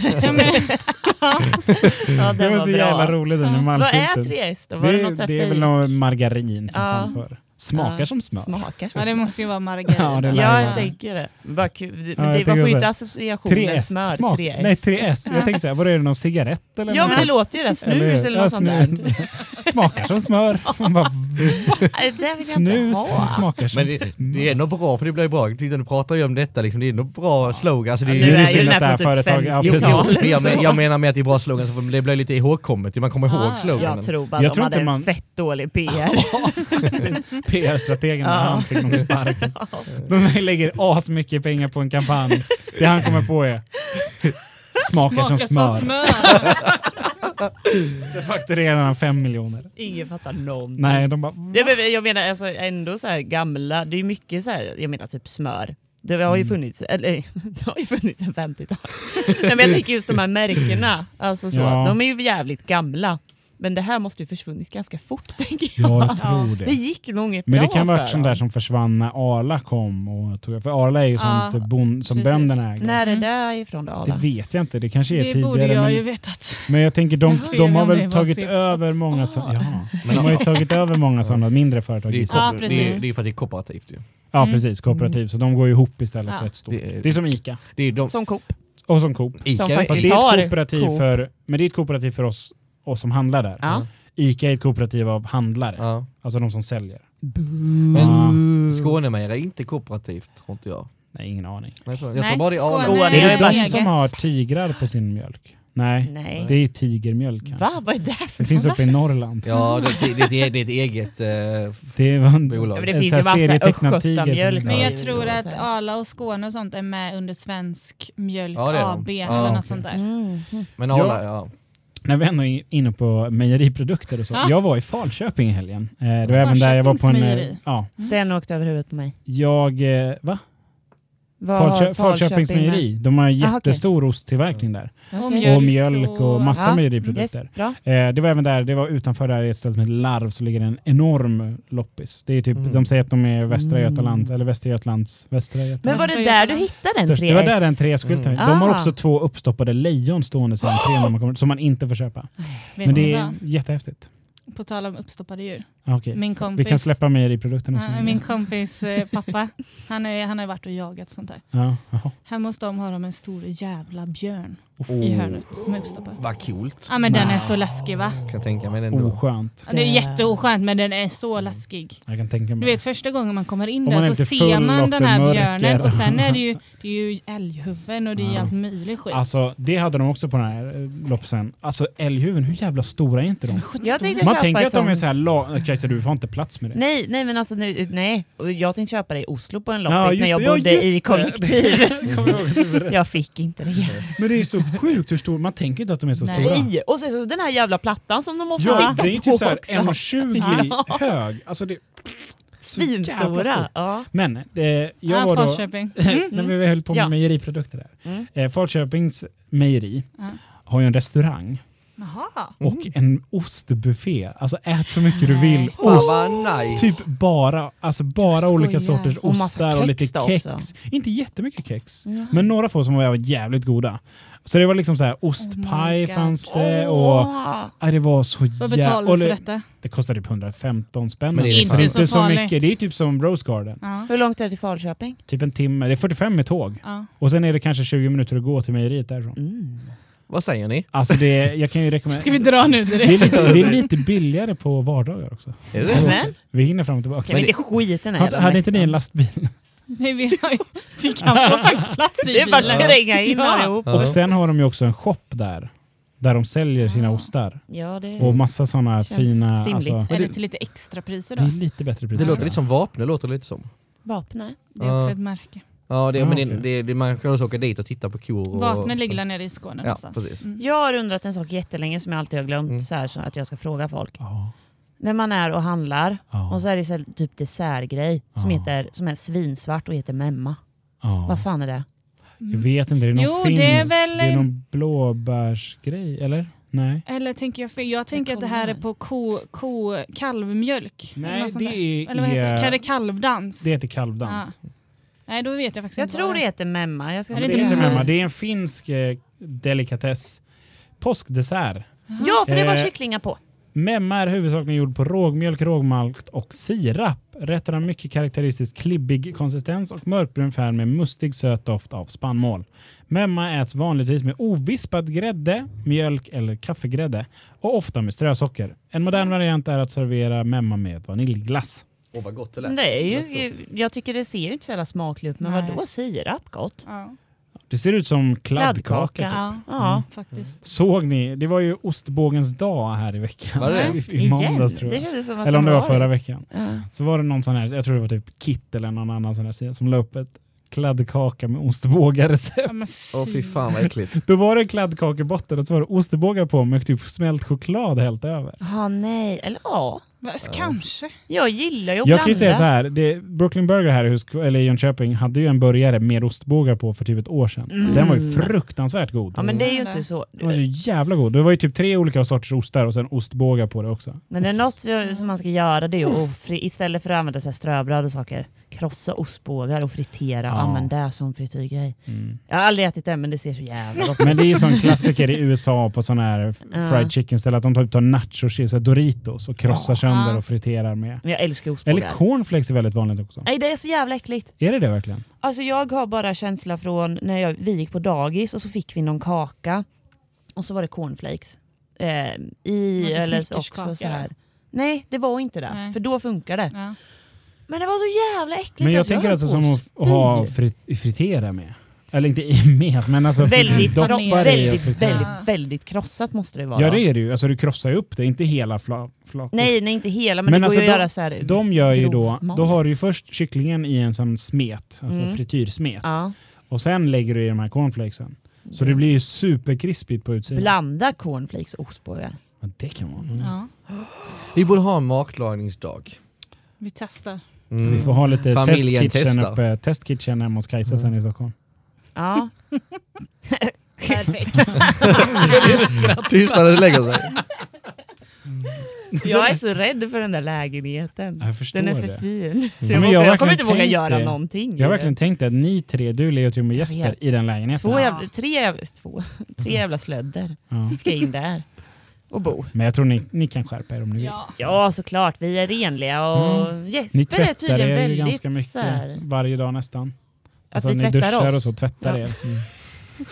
S4: Det var
S7: var
S4: så
S7: bra.
S4: jävla roligt den
S6: Ja.
S7: Vad är
S4: maltskylten.
S7: 3S då? Var
S4: Det,
S7: det,
S4: det är väl någon margarin som
S7: Ja.
S4: fanns förr. Smakar
S7: Ja.
S4: som smör.
S7: Smakar som
S6: ja, det måste ju vara margarin.
S4: Ja, det
S7: Ja, jag tänker det. Bara kul. Men
S4: jag
S7: det, man får ju inte associationen
S4: 3S,
S7: smör,
S4: smak.
S7: 3S.
S4: Nej, 3S. Jag tänkte såhär, vad är det, någon cigarett eller
S7: Ja, men det låter ju det. Snus
S4: Eller-
S7: eller,
S4: ja,
S7: något sånt där.
S4: Smakar som smör. Man bara,
S7: det vill jag
S4: snus
S7: inte ha.
S4: smakar som
S5: Men det,
S4: smör.
S5: det är nog bra, för det blir bra. Titta, nu pratar ju om detta, liksom, det är nog bra slogan. Alltså, det är,
S7: Ja,
S4: Nu
S7: nu
S4: är det
S7: är ju
S4: synd att det
S7: här
S4: företaget... Ja,
S7: 50
S4: precis.
S5: Jag, men, jag menar med att det är bra slogan, så det blir lite ihågkommet. Man kommer ihåg
S6: Ah,
S5: sloganen.
S7: Jag tror bara de hade en fett dålig PR.
S4: PR-strategen när han fick någon spark. De lägger as mycket pengar på en kampanj. Det han kommer på är smakar, som smör. Så fakturerar han fem miljoner.
S7: Ingen fattar någonting.
S4: Nej, de bara...
S7: Det, men jag menar alltså ändå så här gamla, det är mycket så här, jag menar typ smör. Det har
S4: Mm.
S7: ju funnits, eller det har ju funnits sen 50-talet. Nej, men jag tänker just de här märkena, alltså så,
S4: Ja.
S7: de är ju jävligt gamla. Men det här måste ju försvunnit ganska fort tänker jag.
S4: Ja, jag tror
S7: Det
S4: det.
S7: gick nog inte
S4: Men det kan vara
S7: för
S4: sånt där som försvann när Arla kom. Och tog, för Arla är ju
S6: Ja,
S4: sånt bon, som
S6: precis.
S4: bönderna äger.
S7: När är
S6: Mm.
S7: det ifrån då?
S4: Det
S7: Arla?
S4: vet jag inte, det kanske är
S6: Det
S4: tidigare.
S6: borde jag
S4: men,
S6: ju vetat.
S4: men jag tänker de,
S6: Jag
S4: de har
S6: det
S4: väl tagit över många så, ja.
S5: Men
S4: De har ju tagit över många sådana mindre företag.
S5: Det är,
S4: jag.
S6: Ja,
S5: det, är, det är för att det är kooperativt ju.
S4: Ja,
S6: Mm.
S4: precis. Kooperativ. Så de går ihop istället
S6: Ja.
S4: rätt stort.
S5: Det är-
S4: Det är som ICA.
S5: Det är de,
S7: Som Coop.
S4: Och som Coop.
S5: Ica,
S7: Som faktiskt
S4: det är ett kooperativ
S7: Coop.
S4: för, men det är ett kooperativ för oss, oss som handlar där.
S7: Ja.
S4: ICA är ett kooperativ av handlare.
S5: ja.
S4: Alltså de som säljer.
S5: Men Skånemejerier är inte kooperativt, tror inte jag.
S4: Nej, ingen aning.
S5: Jag tror, bara det är Arla.
S4: Är det
S7: bara
S4: som har tigrar på sin mjölk? Nej,
S7: Nej.
S4: det är tigermjölk.
S7: Va? Vad är det för
S4: Det finns uppe i Norrland.
S5: Ja, det, det, det, är- det är ett eget... Eh,
S4: Det var en,
S5: Bolag.
S7: Ja, men det finns ju massa östgötamjölk.
S6: Men
S7: Ja.
S6: jag tror att. Arla och Skåne och sånt är med under Svensk Mjölk
S5: Ja.
S6: AB
S5: Ja,
S6: eller något sånt där.
S7: Mm.
S5: men Arla, ja.
S4: När vi ändå är inne på mejeriprodukter och så.
S6: Ja.
S4: Jag var i Falköping i helgen. Eh, det var även där jag var på en...
S6: Falköpings
S4: eh,
S6: mejeri.
S4: Ja,
S7: Den åkte över huvudet på mig.
S4: jag... eh, Va?
S7: Vad har
S4: Falkö Falköpings mejeri. De har en
S7: Ah, okej.
S4: jättestor osttillverkning där.
S7: Okej.
S6: Och mjölk.
S4: Och massa
S7: Ja,
S4: mejeriprodukter.
S7: Yes.
S4: Eh, det var även där, det var utanför där i ett ställe som heter Larv så ligger en enorm loppis. Det är typ,
S5: Mm.
S4: de säger att de är Västra
S7: Mm.
S4: Götaland, eller Västra Götalands, Västra Götaland.
S7: Men var det där du hittade den 3S?
S4: Det var där den 3S-skylten
S5: Mm.
S4: De har
S7: Ah.
S4: också två uppstoppade lejon stående i entrén som man inte får köpa. Men det är jättehäftigt.
S6: På tal om uppstoppade djur.
S4: Ah, okej.
S6: Min kompis,
S4: Vi kan släppa mejeriprodukterna.
S6: Ja,
S4: sen.
S6: min kompis eh, pappa, han, är, han har varit och jagat sånt där.
S4: Ja.
S6: Hemma hos dem har de en stor jävla björn
S5: Oh,
S6: i hörnet som är uppstoppad.
S5: Vad coolt.
S6: Ja men den är så läskig va?
S5: Kan jag tänka mig den då.
S4: Oskönt.
S6: Ja, Det är jätteoskönt men den är så läskig.
S4: Jag kan tänka
S6: Du
S4: mig.
S6: vet första gången man kommer in
S4: Om
S6: där
S4: är
S6: så ser man den här
S4: mörker.
S6: björnen och sen är det ju, det är ju älghuvuden och det är
S4: Ja.
S6: allt möjligt skit.
S4: Alltså, det hade de också på den här eh, loppsen. Alltså älghuvuden, hur jävla stora är inte de?
S7: Jag tänkte
S4: Man tänker att de är så här... La- Kajsa, du har inte plats med det.
S7: Nej, nej men alltså nu, nej. Jag tänkte köpa det i Oslo på en loppis
S4: Ja,
S7: när jag
S4: det, ja,
S7: bodde i kollektiv.
S4: Du
S7: jag fick inte det.
S4: Men det är så sjukt hur stor... Man tänker inte att de är så
S6: Nej.
S4: stora.
S7: Nej! Och så, så den här jävla plattan som de måste
S4: Ja,
S7: sitta
S4: det är ju
S7: på
S4: typ så här
S7: också.
S4: 1,20 hög. Alltså det...
S7: Svinstora. Ja.
S4: Men eh, jag
S6: ja,
S4: var då...
S6: Falköping.
S4: när vi höll på med
S7: Ja.
S4: mejeriprodukter där.
S7: Mm.
S4: Eh, Falköpings mejeri
S6: Ja.
S4: har ju en restaurang
S6: Jaha.
S4: och en ostbuffé. Alltså ät så mycket du vill. Ost,
S5: nice.
S4: typ bara, alltså bara olika sorters
S7: Och
S4: ostar och lite kex.
S7: också.
S4: Inte jättemycket kex,
S7: Ja.
S4: men några få som var jävligt goda. Så det var liksom så här ostpaj
S6: Oh my God.
S4: fanns det och ja, det var så
S6: Vad betalar du för
S4: jävla...
S6: detta?
S4: Det kostade typ 115 spänn.
S5: Men det är
S4: så
S5: inte
S4: det är
S6: så
S4: inte så
S6: farligt.
S4: mycket. Det är typ som Rose Garden.
S6: Ja.
S7: Hur långt är det till Falköping?
S4: Typ en timme. Det är 45 med tåg.
S6: Ja.
S4: Och sen är det kanske 20 minuter att gå till mejeriet därifrån.
S7: Mm.
S5: Vad säger ni?
S4: Alltså det, jag kan ju rekommendera...
S6: Ska vi dra nu
S4: det, är
S6: direkt?
S4: lite, det är lite billigare på vardagar också.
S5: Är det det?
S7: Men,
S4: Vi hinner fram och tillbaka.
S7: kan vi inte skita i den här
S4: Hade, hade inte ni en lastbil?
S6: Nej, vi, har, vi kan få faktiskt plats i
S7: Det är bara
S6: bilen.
S7: att kränga in
S6: Ja.
S7: allihop.
S4: Och sen har de ju också en shop där. Där de säljer sina ostar.
S7: Ja, det
S4: Och massa sådana fina...
S7: rimligt.
S4: Alltså,
S6: Eller till lite extra priser
S4: det
S6: då.
S4: är lite bättre pris.
S5: Det låter lite som vapen, det låter lite som.
S7: vapnet.
S6: Det är också
S5: Ja.
S6: ett märke.
S5: Ja, det,
S4: Ah,
S5: men det, det, det, man kan också åka dit och titta på kor. Och,
S6: Vapnen ligger där nere i Skåne
S5: Ja,
S6: någonstans.
S5: precis.
S6: Mm.
S7: Jag har undrat en sak jättelänge som jag alltid har glömt
S5: Mm.
S7: så här, så att jag ska fråga folk.
S4: Ja,
S7: När man är och handlar
S4: ja,
S7: och så är det så här, typ dessertgrej som,
S4: Ja.
S7: heter, som är svinsvart och heter memma.
S4: ja.
S7: Vad fan är det?
S4: Jag vet inte, det är någon
S6: Jo,
S4: finsk...
S6: det är väl
S4: det är
S6: en-
S4: någon blåbärsgrej, eller? Nej.
S6: Eller tänker jag fel? Jag tänker att det här är på ko, ko, kalvmjölk. Eller
S4: Nej, det är...
S6: Eller vad heter det? Kan det kalvdans?
S4: det heter kalvdans.
S6: Nej, då vet jag faktiskt
S7: Jag
S6: inte.
S7: tror
S6: vad
S7: det heter memma. Jag ska
S6: Är
S4: Det memma, det är en finsk eh, delikatess. Påskdessert.
S7: Ja, för det var
S4: Eh,
S7: kycklingar på.
S4: Memma är huvudsakligen gjord på rågmjölk, rågmalt och sirap. Rätten har mycket karaktäristisk klibbig konsistens och mörkbrun färg med mustig söt doft av spannmål. Memma äts vanligtvis med ovispad grädde, mjölk eller kaffegrädde och ofta med strösocker. En modern variant är att servera memma med vaniljglass.
S5: Åh vad gott det lät. Gott.
S7: jag tycker det ser ju inte så jävla smakligt ut, men
S6: Nej.
S7: vadå sirap gott?
S6: Ja,
S4: Det ser ut som kladdkaka.
S7: Kladdkaka.
S4: typ.
S6: ja.
S7: Ja.
S6: faktiskt.
S4: Såg ni? Det var ju ostbågens dag här i veckan.
S5: Var det?
S4: I, i måndags tror jag.
S7: kändes som att
S4: Eller om det var
S7: var
S4: förra veckan.
S7: Ja.
S4: Så var det någon sån här, jag tror det var typ Kit eller någon annan sån här sida som la upp ett kladdkaka med ostbågarrecept.
S6: Ja, men
S5: Åh fy fan vad äckligt.
S4: Då var det kladdkakebotten och så var det ostbågar på med typ smält choklad hällt över.
S7: Ja, nej. Eller ja.
S6: Va, Kanske.
S7: Jag gillar ju att
S4: Jag kan ju
S7: blanda.
S4: säga så här, det, Brooklyn Burger här i, Husk, eller i Jönköping hade ju en burgare med ostbågar på för typ ett år sedan.
S7: Mm.
S4: Den var ju fruktansvärt god.
S7: Ja, men det är ju
S6: Mm.
S7: inte så.
S4: Den var så jävla god. Det var ju typ tre olika sorters ostar och sen ostbågar på det också.
S7: Men det är något som man ska göra det är ju att fri, istället för att använda så här ströbröd och saker, krossa ostbågar och fritera och
S4: Ja.
S7: använda det som frityrgrej.
S4: Mm.
S7: Jag har aldrig ätit det men det ser så jävla gott ut.
S4: Men det är ju sån klassiker i USA på sån här
S7: Ja.
S4: fried chicken ställe att de tar nachos, så här Doritos och krossar sönder
S6: Ja.
S4: och friterar med.
S7: Men jag älskar
S4: Eller
S7: ostbågar.
S4: cornflakes är väldigt vanligt också.
S7: Nej det är så jävla äckligt.
S4: Är det det verkligen?
S7: Alltså jag har bara känsla från när jag, vi gick på dagis och så fick vi någon kaka och så var det cornflakes. Eh, I,
S6: det
S7: eller också så här. Nej det var inte det,
S6: Nej.
S7: för då funkar det.
S6: Ja.
S7: Men det var så jävla äckligt.
S4: Men jag
S7: alltså,
S4: tänker
S7: höll
S4: alltså
S7: på
S4: som
S7: att
S4: att, att ha frit, fritera med. Eller inte i med, men alltså
S7: Väldigt,
S4: och
S7: väldigt,
S4: fritera.
S7: väldigt, väldigt krossat måste det vara.
S4: Ja det är det ju. Alltså du krossar ju upp det, inte hela fla, flakor.
S7: Nej, nej inte hela men,
S4: Men
S7: det
S4: alltså
S7: går ju att
S4: de-
S7: göra så här.
S4: De gör ju då,
S7: mat.
S4: då har du ju först kycklingen i en sån smet, alltså
S7: Mm.
S4: frityrsmet.
S7: Ja.
S4: Och sen lägger du i de här cornflakesen. Så det blir ju superkrispigt på utsidan.
S7: Blanda cornflakes och ostbågar.
S4: Ja, det kan vara något.
S6: Ja.
S5: Vi borde ha en matlagningsdag.
S6: Vi testar.
S5: Mm.
S4: Vi får ha lite testkitchen uppe, testkitchen hemma hos Kajsa sen i Stockholm.
S7: Ja.
S6: Perfekt.
S5: Tystnaden lägger sig.
S7: Jag är så rädd för den där lägenheten.
S4: Jag förstår
S7: Den är för
S4: det.
S7: fin. Så
S4: Ja,
S7: jag,
S4: men
S7: jag, kommer inte våga göra
S4: det.
S7: någonting.
S4: Jag har verkligen tänkt att ni tre, du, Leo, Tim och Jesper
S7: vet.
S4: i den lägenheten.
S7: Två jävla, tre, jävla, två, tre jävla slödder
S4: Ja.
S7: ska in där. och bo.
S4: Men jag tror ni, ni kan skärpa er om ni vill.
S6: Ja.
S7: Ja, såklart. Vi är renliga och
S4: Mm. Ni
S7: Jesper är
S4: tvättar
S7: tydligen
S4: er ju
S7: väldigt
S4: ganska mycket varje dag nästan. Alltså,
S7: att vi
S4: ni
S7: tvättar
S4: duschar
S7: oss.
S4: och så tvättar
S7: Ja.
S4: er. Mm.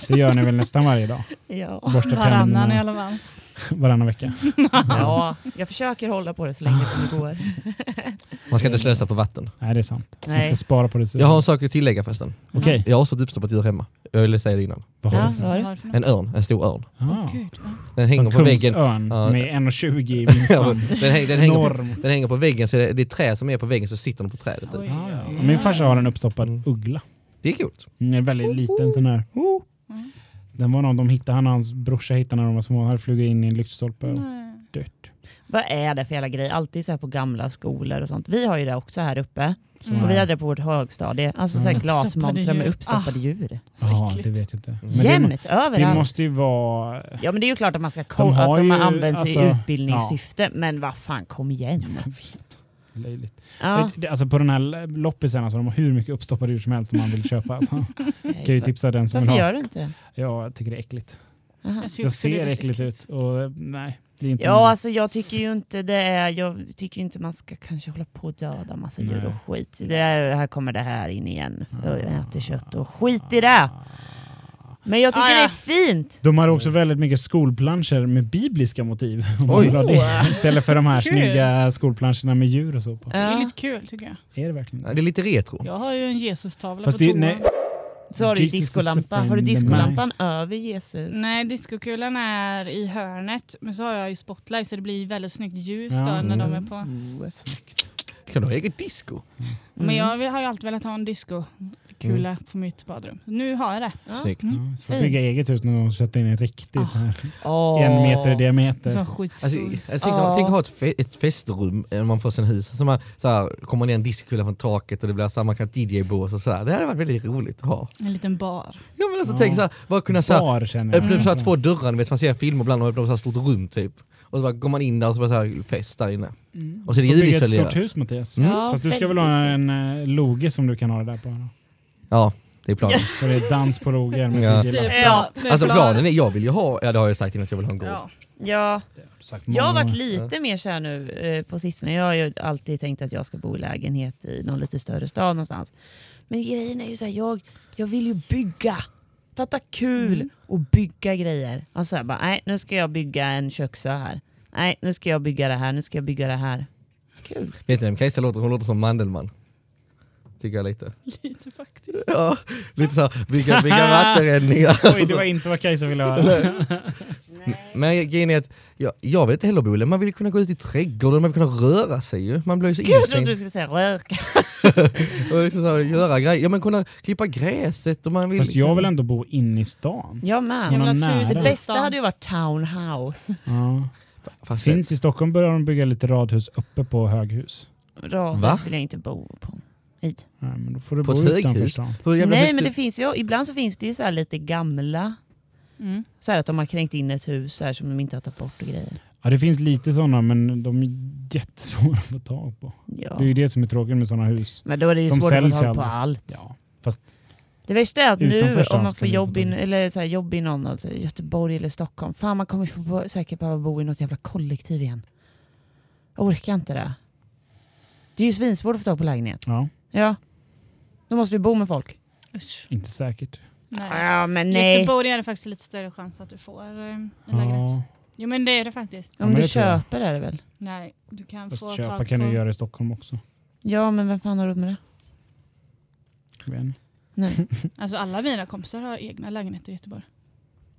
S4: Det gör ni väl nästan varje dag?
S7: Ja.
S4: Borstar
S6: Varannan i alla fall.
S4: varannan vecka.
S7: ja, jag försöker hålla på det så länge som det går.
S5: Man ska inte slösa på vatten.
S4: Nej, det är sant.
S7: Nej.
S4: ska spara på det.
S5: Jag har en sak att tillägga förresten.
S4: Okej.
S5: Jag har också ett uppstoppat djur hemma. Jag ville säga det innan.
S4: Vad har
S7: Ja,
S4: du?
S5: En örn, en stor örn.
S4: Ah.
S5: Den hänger
S4: Som
S5: på väggen.
S4: Kungsörn
S5: Ja.
S4: med 1,20 i vingspann.
S5: den, häng, den, hänger på,
S4: Enorm.
S5: den hänger på väggen, så det, det är trä som är på väggen så sitter den på trädet.
S6: Oj.
S4: Ja. Min farsa har en uppstoppad
S5: Mm.
S4: uggla.
S5: Det är coolt.
S4: Mm, En väldigt liten sån här.
S6: Mm.
S4: Den var någon de hittade, han och hans brorsa hittade när de var små. Han hade flugit in i en lyktstolpe och dött.
S7: Vad är det för jävla grej? Alltid så här på gamla skolor och sånt. Vi har ju det också här uppe.
S6: Mm.
S7: Och vi hade det på vårt högstadie. Alltså så här
S4: Mm.
S7: glasmontrar med
S6: Uppstoppade djur.
S7: uppstoppade djur.
S6: Så
S4: Ja, det vet jag inte. Men
S7: Jämt,
S4: det,
S7: överallt.
S4: det måste ju vara...
S7: Ja men det är ju klart att man ska kolla att de
S4: ju,
S7: används
S4: alltså,
S7: i utbildningssyfte. Men vad fan, kom igen.
S4: Jag vet. Löjligt.
S7: Ja.
S4: Alltså på den här loppisen, alltså, de har hur mycket uppstoppade djur som helst om man vill köpa. Alltså.
S7: Alltså,
S4: Kan ju tipsa den som
S7: Varför
S4: vill ha.
S7: gör du inte det?
S4: Ja, jag tycker det är äckligt.
S7: Aha.
S6: Jag
S4: Det ser äckligt ut och nej. Det är inte
S7: Ja, alltså jag tycker ju inte det är, jag tycker inte man ska kanske hålla på och döda massa djur
S4: Nej.
S7: och skit. Det är, här kommer det här in igen. Jag äter kött och skit i
S4: Ah.
S7: det. Men jag tycker
S6: Ah, ja.
S7: det är fint.
S4: De har också väldigt mycket skolplanscher med bibliska motiv. Det. Istället för de här
S6: Kul.
S4: snygga skolplanscherna med djur och så på.
S6: Det är
S7: Ja.
S6: lite kul tycker jag.
S4: Är det verkligen
S5: Ja, Det är lite retro.
S6: Jag har ju en Jesus-tavla
S4: Fast
S6: på toan.
S7: Så har du diskolampa. Har du diskolampan över Jesus?
S6: Nej, diskokulan är i hörnet. Men så har jag ju spotlight så det blir väldigt snyggt ljus
S4: Ja.
S6: då när de är
S5: Mm.
S6: på.
S7: Oh.
S5: Kan du ha eget disco?
S6: Men jag har ju alltid velat ha en diskokula
S4: Mm.
S6: på mitt badrum. Nu har jag det.
S7: Ja.
S5: Snyggt.
S4: ja, så bygga eget hus någon gång och sätta in en riktig så här,
S7: Åh.
S4: en meter i diameter.
S5: Alltså, jag tänker,
S7: Ja.
S5: tänk att ha ett, fe, ett festrum när man får sin hus. Så man, så här, kommer ner en diskkulla från taket och det blir så här, man kan DJ-bås och sådär. Det hade varit väldigt roligt att ha.
S6: en liten bar.
S5: Ja men alltså
S4: Ja.
S5: tänk så här, bara kunna så här,
S4: Bar
S5: öppna upp så här
S4: jag.
S5: två dörrar, vet, som man ser filmer ibland, och öppnar upp så här stort rum typ. Och så bara går man in där och så bara så här fest där inne.
S4: Mm.
S5: Och så är det
S4: Får bygga ett
S5: ljudisolerat.
S4: stort hus Mattias.
S5: Mm.
S7: Ja,
S4: Fast du ska väl ha en uh, loge som du kan ha det där på?
S5: Ja, det är planen.
S4: Så det är dans på loger med
S5: Ja.
S4: DJ Lastbil.
S7: Ja.
S5: Alltså planen är, jag vill ju ha, ja det har jag sagt innan att jag vill ha en gård.
S6: Ja.
S7: Ja,
S4: Sagt
S7: jag har varit
S4: gånger.
S7: lite mer kär nu eh, på sistone. Jag har ju alltid tänkt att jag ska bo i lägenhet i någon lite större stad någonstans. Men grejen är ju så här, jag, jag vill ju bygga. Fatta kul
S6: Mm.
S7: och bygga grejer. Och så här bara, nej nu ska jag bygga en köksö här. Nej nu ska jag bygga det här, nu ska jag bygga det här. Kul.
S5: Vet ni vem Kajsa låter? Hon låter som Mandelmann. Tycker jag lite.
S6: Lite faktiskt.
S5: Ja, lite såhär, bygga, bygga vattenräddningar.
S4: Oj, det var inte vad Kajsa ville höra.
S5: Men grejen är att jag, jag vill inte heller bo man vill kunna gå ut i trädgården, man vill kunna röra sig ju. Man blir ju så
S7: Gud jag trodde
S5: instängd.
S7: du skulle säga röka.
S5: Och liksom så här, göra grejer. Ja men kunna klippa gräset och man vill...
S4: Fast jag vill ändå bo inne i stan.
S7: Jag med.
S6: ha
S7: Det bästa hade ju varit townhouse.
S4: Ja.
S5: Fast
S4: Finns i Stockholm börjar de bygga lite radhus uppe på höghus.
S7: Radhus
S5: Va?
S7: vill jag inte bo på. Hit.
S4: Nej, men då får du
S5: På
S4: bo
S5: ett
S4: utanför
S5: höghus?
S4: stan.
S7: Nej men det finns ju, ibland så finns det ju så här lite gamla,
S6: Mm.
S7: så här att de har kränkt in ett hus så här som de inte har tagit bort och grejer.
S4: Ja, det finns lite sådana, men de är jättesvåra att få tag på.
S7: Ja.
S4: Det är ju det som är tråkigt med sådana hus.
S7: Men då är det ju
S4: De
S7: svårt att få tag på allt.
S4: Ja.
S7: Det värsta är att nu om man får jobb, in,
S4: i.
S7: eller så här, jobb i någon, alltså Göteborg eller Stockholm, fan man kommer få, säkert behöva bo i något jävla kollektiv igen. Jag orkar inte det. Det är ju svinsvårt att få tag på lägenhet.
S4: ja,
S7: Ja. Då måste du bo med folk.
S6: Usch.
S4: inte säkert.
S6: Nej.
S7: Ja men nej.
S6: Göteborg är det faktiskt lite större chans att du får eh, en lägenhet.
S4: Ja,
S6: Jo men det är det faktiskt.
S4: Ja,
S7: Om du köper är det väl?
S6: Nej, du kan
S4: fast
S6: få
S4: köpa
S6: tag
S4: kan
S6: på...
S4: du göra i Stockholm också.
S7: Ja men vem fan har råd med det?
S4: Igen.
S7: Nej.
S6: Alltså alla mina kompisar har egna lägenheter i Göteborg.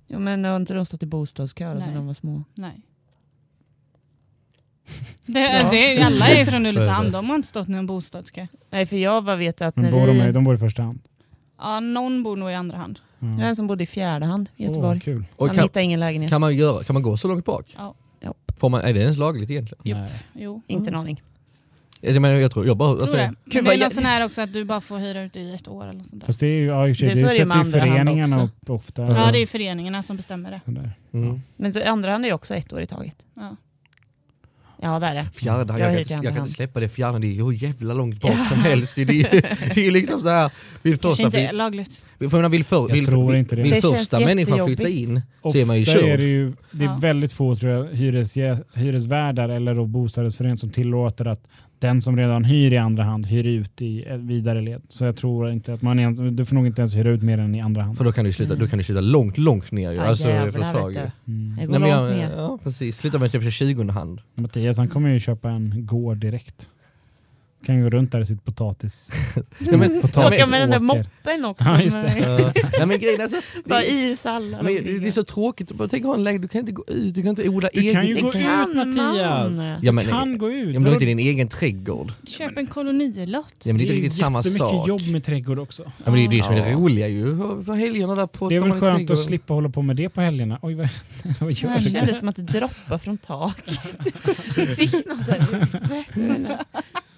S7: Jo men har inte de stått i bostadskö då, sen de var små?
S6: Nej. Det, det, är- alla är från Ulricehamn, de har inte stått i någon bostadskö.
S7: Nej för jag bara vet att
S4: Men
S7: när
S4: bor de,
S7: vi...
S4: i- de bor i första hand.
S6: Ja, någon bor nog i andra hand.
S4: Ja.
S7: Jag är en som bodde i fjärde hand i Göteborg.
S4: Åh, kul.
S7: Han
S5: kan,
S7: hittade ingen lägenhet.
S5: kan, man göra, kan man gå så långt bak?
S6: Ja.
S5: Får man, är det ens lagligt egentligen?
S4: Nej.
S6: Jo.
S7: Inte en aning.
S5: Jag, menar, jag tror, jag bara... Alltså,
S6: Tror det.
S7: Gud,
S6: Men det är någon
S7: jä-
S6: sån här också att du bara får hyra ut i ett år eller något sånt där.
S4: Fast det är ju, ja, i och för sig,
S7: Det är
S4: det,
S7: det
S4: sätter ju föreningarna upp ofta.
S6: Ja, det är föreningarna som bestämmer det.
S5: Mm.
S7: Men så, andra hand är ju också ett år i taget.
S6: Ja.
S7: Ja det är det.
S5: Fjärde, jag,
S7: Jag
S5: jag, kan, jag kan inte släppa det fjärde, det är hur jävla långt bak som helst. Det är, det är liksom så här, vill första,
S6: inte
S5: vill,
S6: lagligt.
S5: för jag vill, för,
S4: Jag
S5: vill,
S4: tror
S5: vill,
S4: inte det.
S5: vill
S7: Det
S5: första människan flytta in så är man ju
S4: Ofta är
S5: körd.
S4: det ju det är
S6: Ja.
S4: väldigt få tror jag, hyres, hyresvärdar eller då bostadsrättsföreningar som tillåter att den som redan hyr i andra hand hyr ut i vidare led. Så jag tror inte att man ens, du får nog inte ens hyra ut mer än i andra hand.
S5: För då kan du sluta, då kan du sluta långt, långt ner ju.
S7: Ja,
S5: alltså
S7: jävlar,
S5: för ett tag.
S7: du.
S4: Mm.
S7: Det går
S5: Nej,
S7: långt
S5: jag,
S7: ner.
S5: ja precis, sluta med att köpa 20 hand.
S4: Mattias han kommer ju köpa en gård direkt. Kan ju gå runt där i sitt potatis.
S5: Nej, men,
S7: Åka med den där moppen också.
S4: Ja, just det.
S7: med-
S5: Ja. Nej men grejen är alltså,
S7: Bara
S5: det,
S7: yr sallad.
S5: men det är så tråkigt, bara tänk ha en lägenhet, du kan inte gå ut, du kan inte odla
S4: Du
S5: eget.
S4: kan ju
S7: det
S4: gå
S7: kan
S4: ut. Mattias!
S5: Ja, men-
S4: du kan gå ut.
S5: Ja, men du har inte din egen trädgård.
S6: Köp en kolonilott.
S5: Ja, men det är inte riktigt samma
S4: jättemycket
S5: sak.
S4: jobb med trädgård också.
S5: Ja, men det är ju det som är det
S7: Ja.
S5: roliga ju. På helgerna där på
S4: Det är väl skönt att
S5: trädgården.
S4: slippa hålla på med det på helgerna. Oj, vad, vad gör
S7: Det
S4: du?
S7: kändes som att det droppade från taket. Fick något.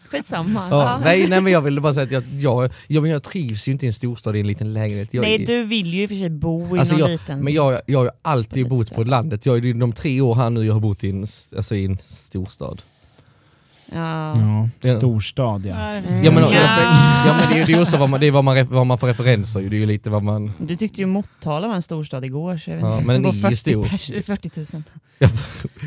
S7: Skitsamma.
S5: Ja,
S7: Ja.
S5: nej, nej men jag ville bara säga att jag, jag, jag, jag trivs ju inte i en storstad i en liten lägenhet. Jag,
S7: Nej, du vill ju i och för sig bo i
S5: Alltså,
S7: någon
S5: jag-
S7: liten...
S5: Men jag, jag har alltid bott på landet. Jag, de tre år här nu jag har bott i en, alltså i en storstad.
S7: Ja.
S4: Ja,
S5: Ja.
S4: storstad ja.
S7: Mm.
S5: Ja men,
S7: Ja.
S5: ja, men det är ju är också vad man, det är vad man, vad man får referenser ju. Det är ju lite vad man...
S7: Du tyckte ju Motala var en storstad igår så jag vet
S5: Ja,
S7: inte.
S5: men
S7: Det
S5: är ju
S7: 40
S5: stor.
S7: pers- 40 000.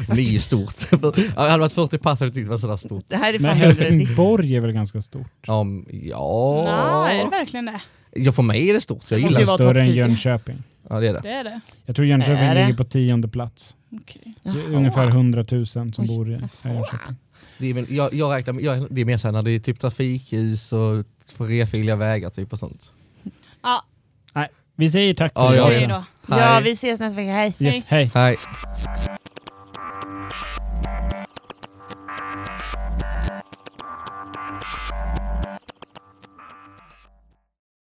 S5: Det är ju stort. ja, det hade varit 40 pass hade jag tyckt det var sådär stort.
S7: Det här är
S4: Men Helsingborg är väl ganska stort?
S5: Ja, m- ja.
S6: Nej, är det verkligen det?
S5: ja, för mig är det stort. Jag gillar det.
S4: Större än
S7: topp 10.
S4: Jönköping.
S5: Ja, det är det.
S6: Det är det.
S4: Jag tror Jönköping
S7: Är det?
S4: ligger på tionde plats. Är
S7: Jaha.
S4: ungefär 100 000 som
S7: Oj.
S4: bor i Jönköping.
S5: Det är, väl, jag, jag räknar jag, det är mer såhär när det är typ trafikljus och trefiliga vägar typ och sånt.
S6: Ja.
S4: Nej, vi säger tack för
S5: ja,
S4: idag.
S5: Ja,
S7: vi ses nästa vecka. Hej.
S4: Yes, hej.
S5: hej.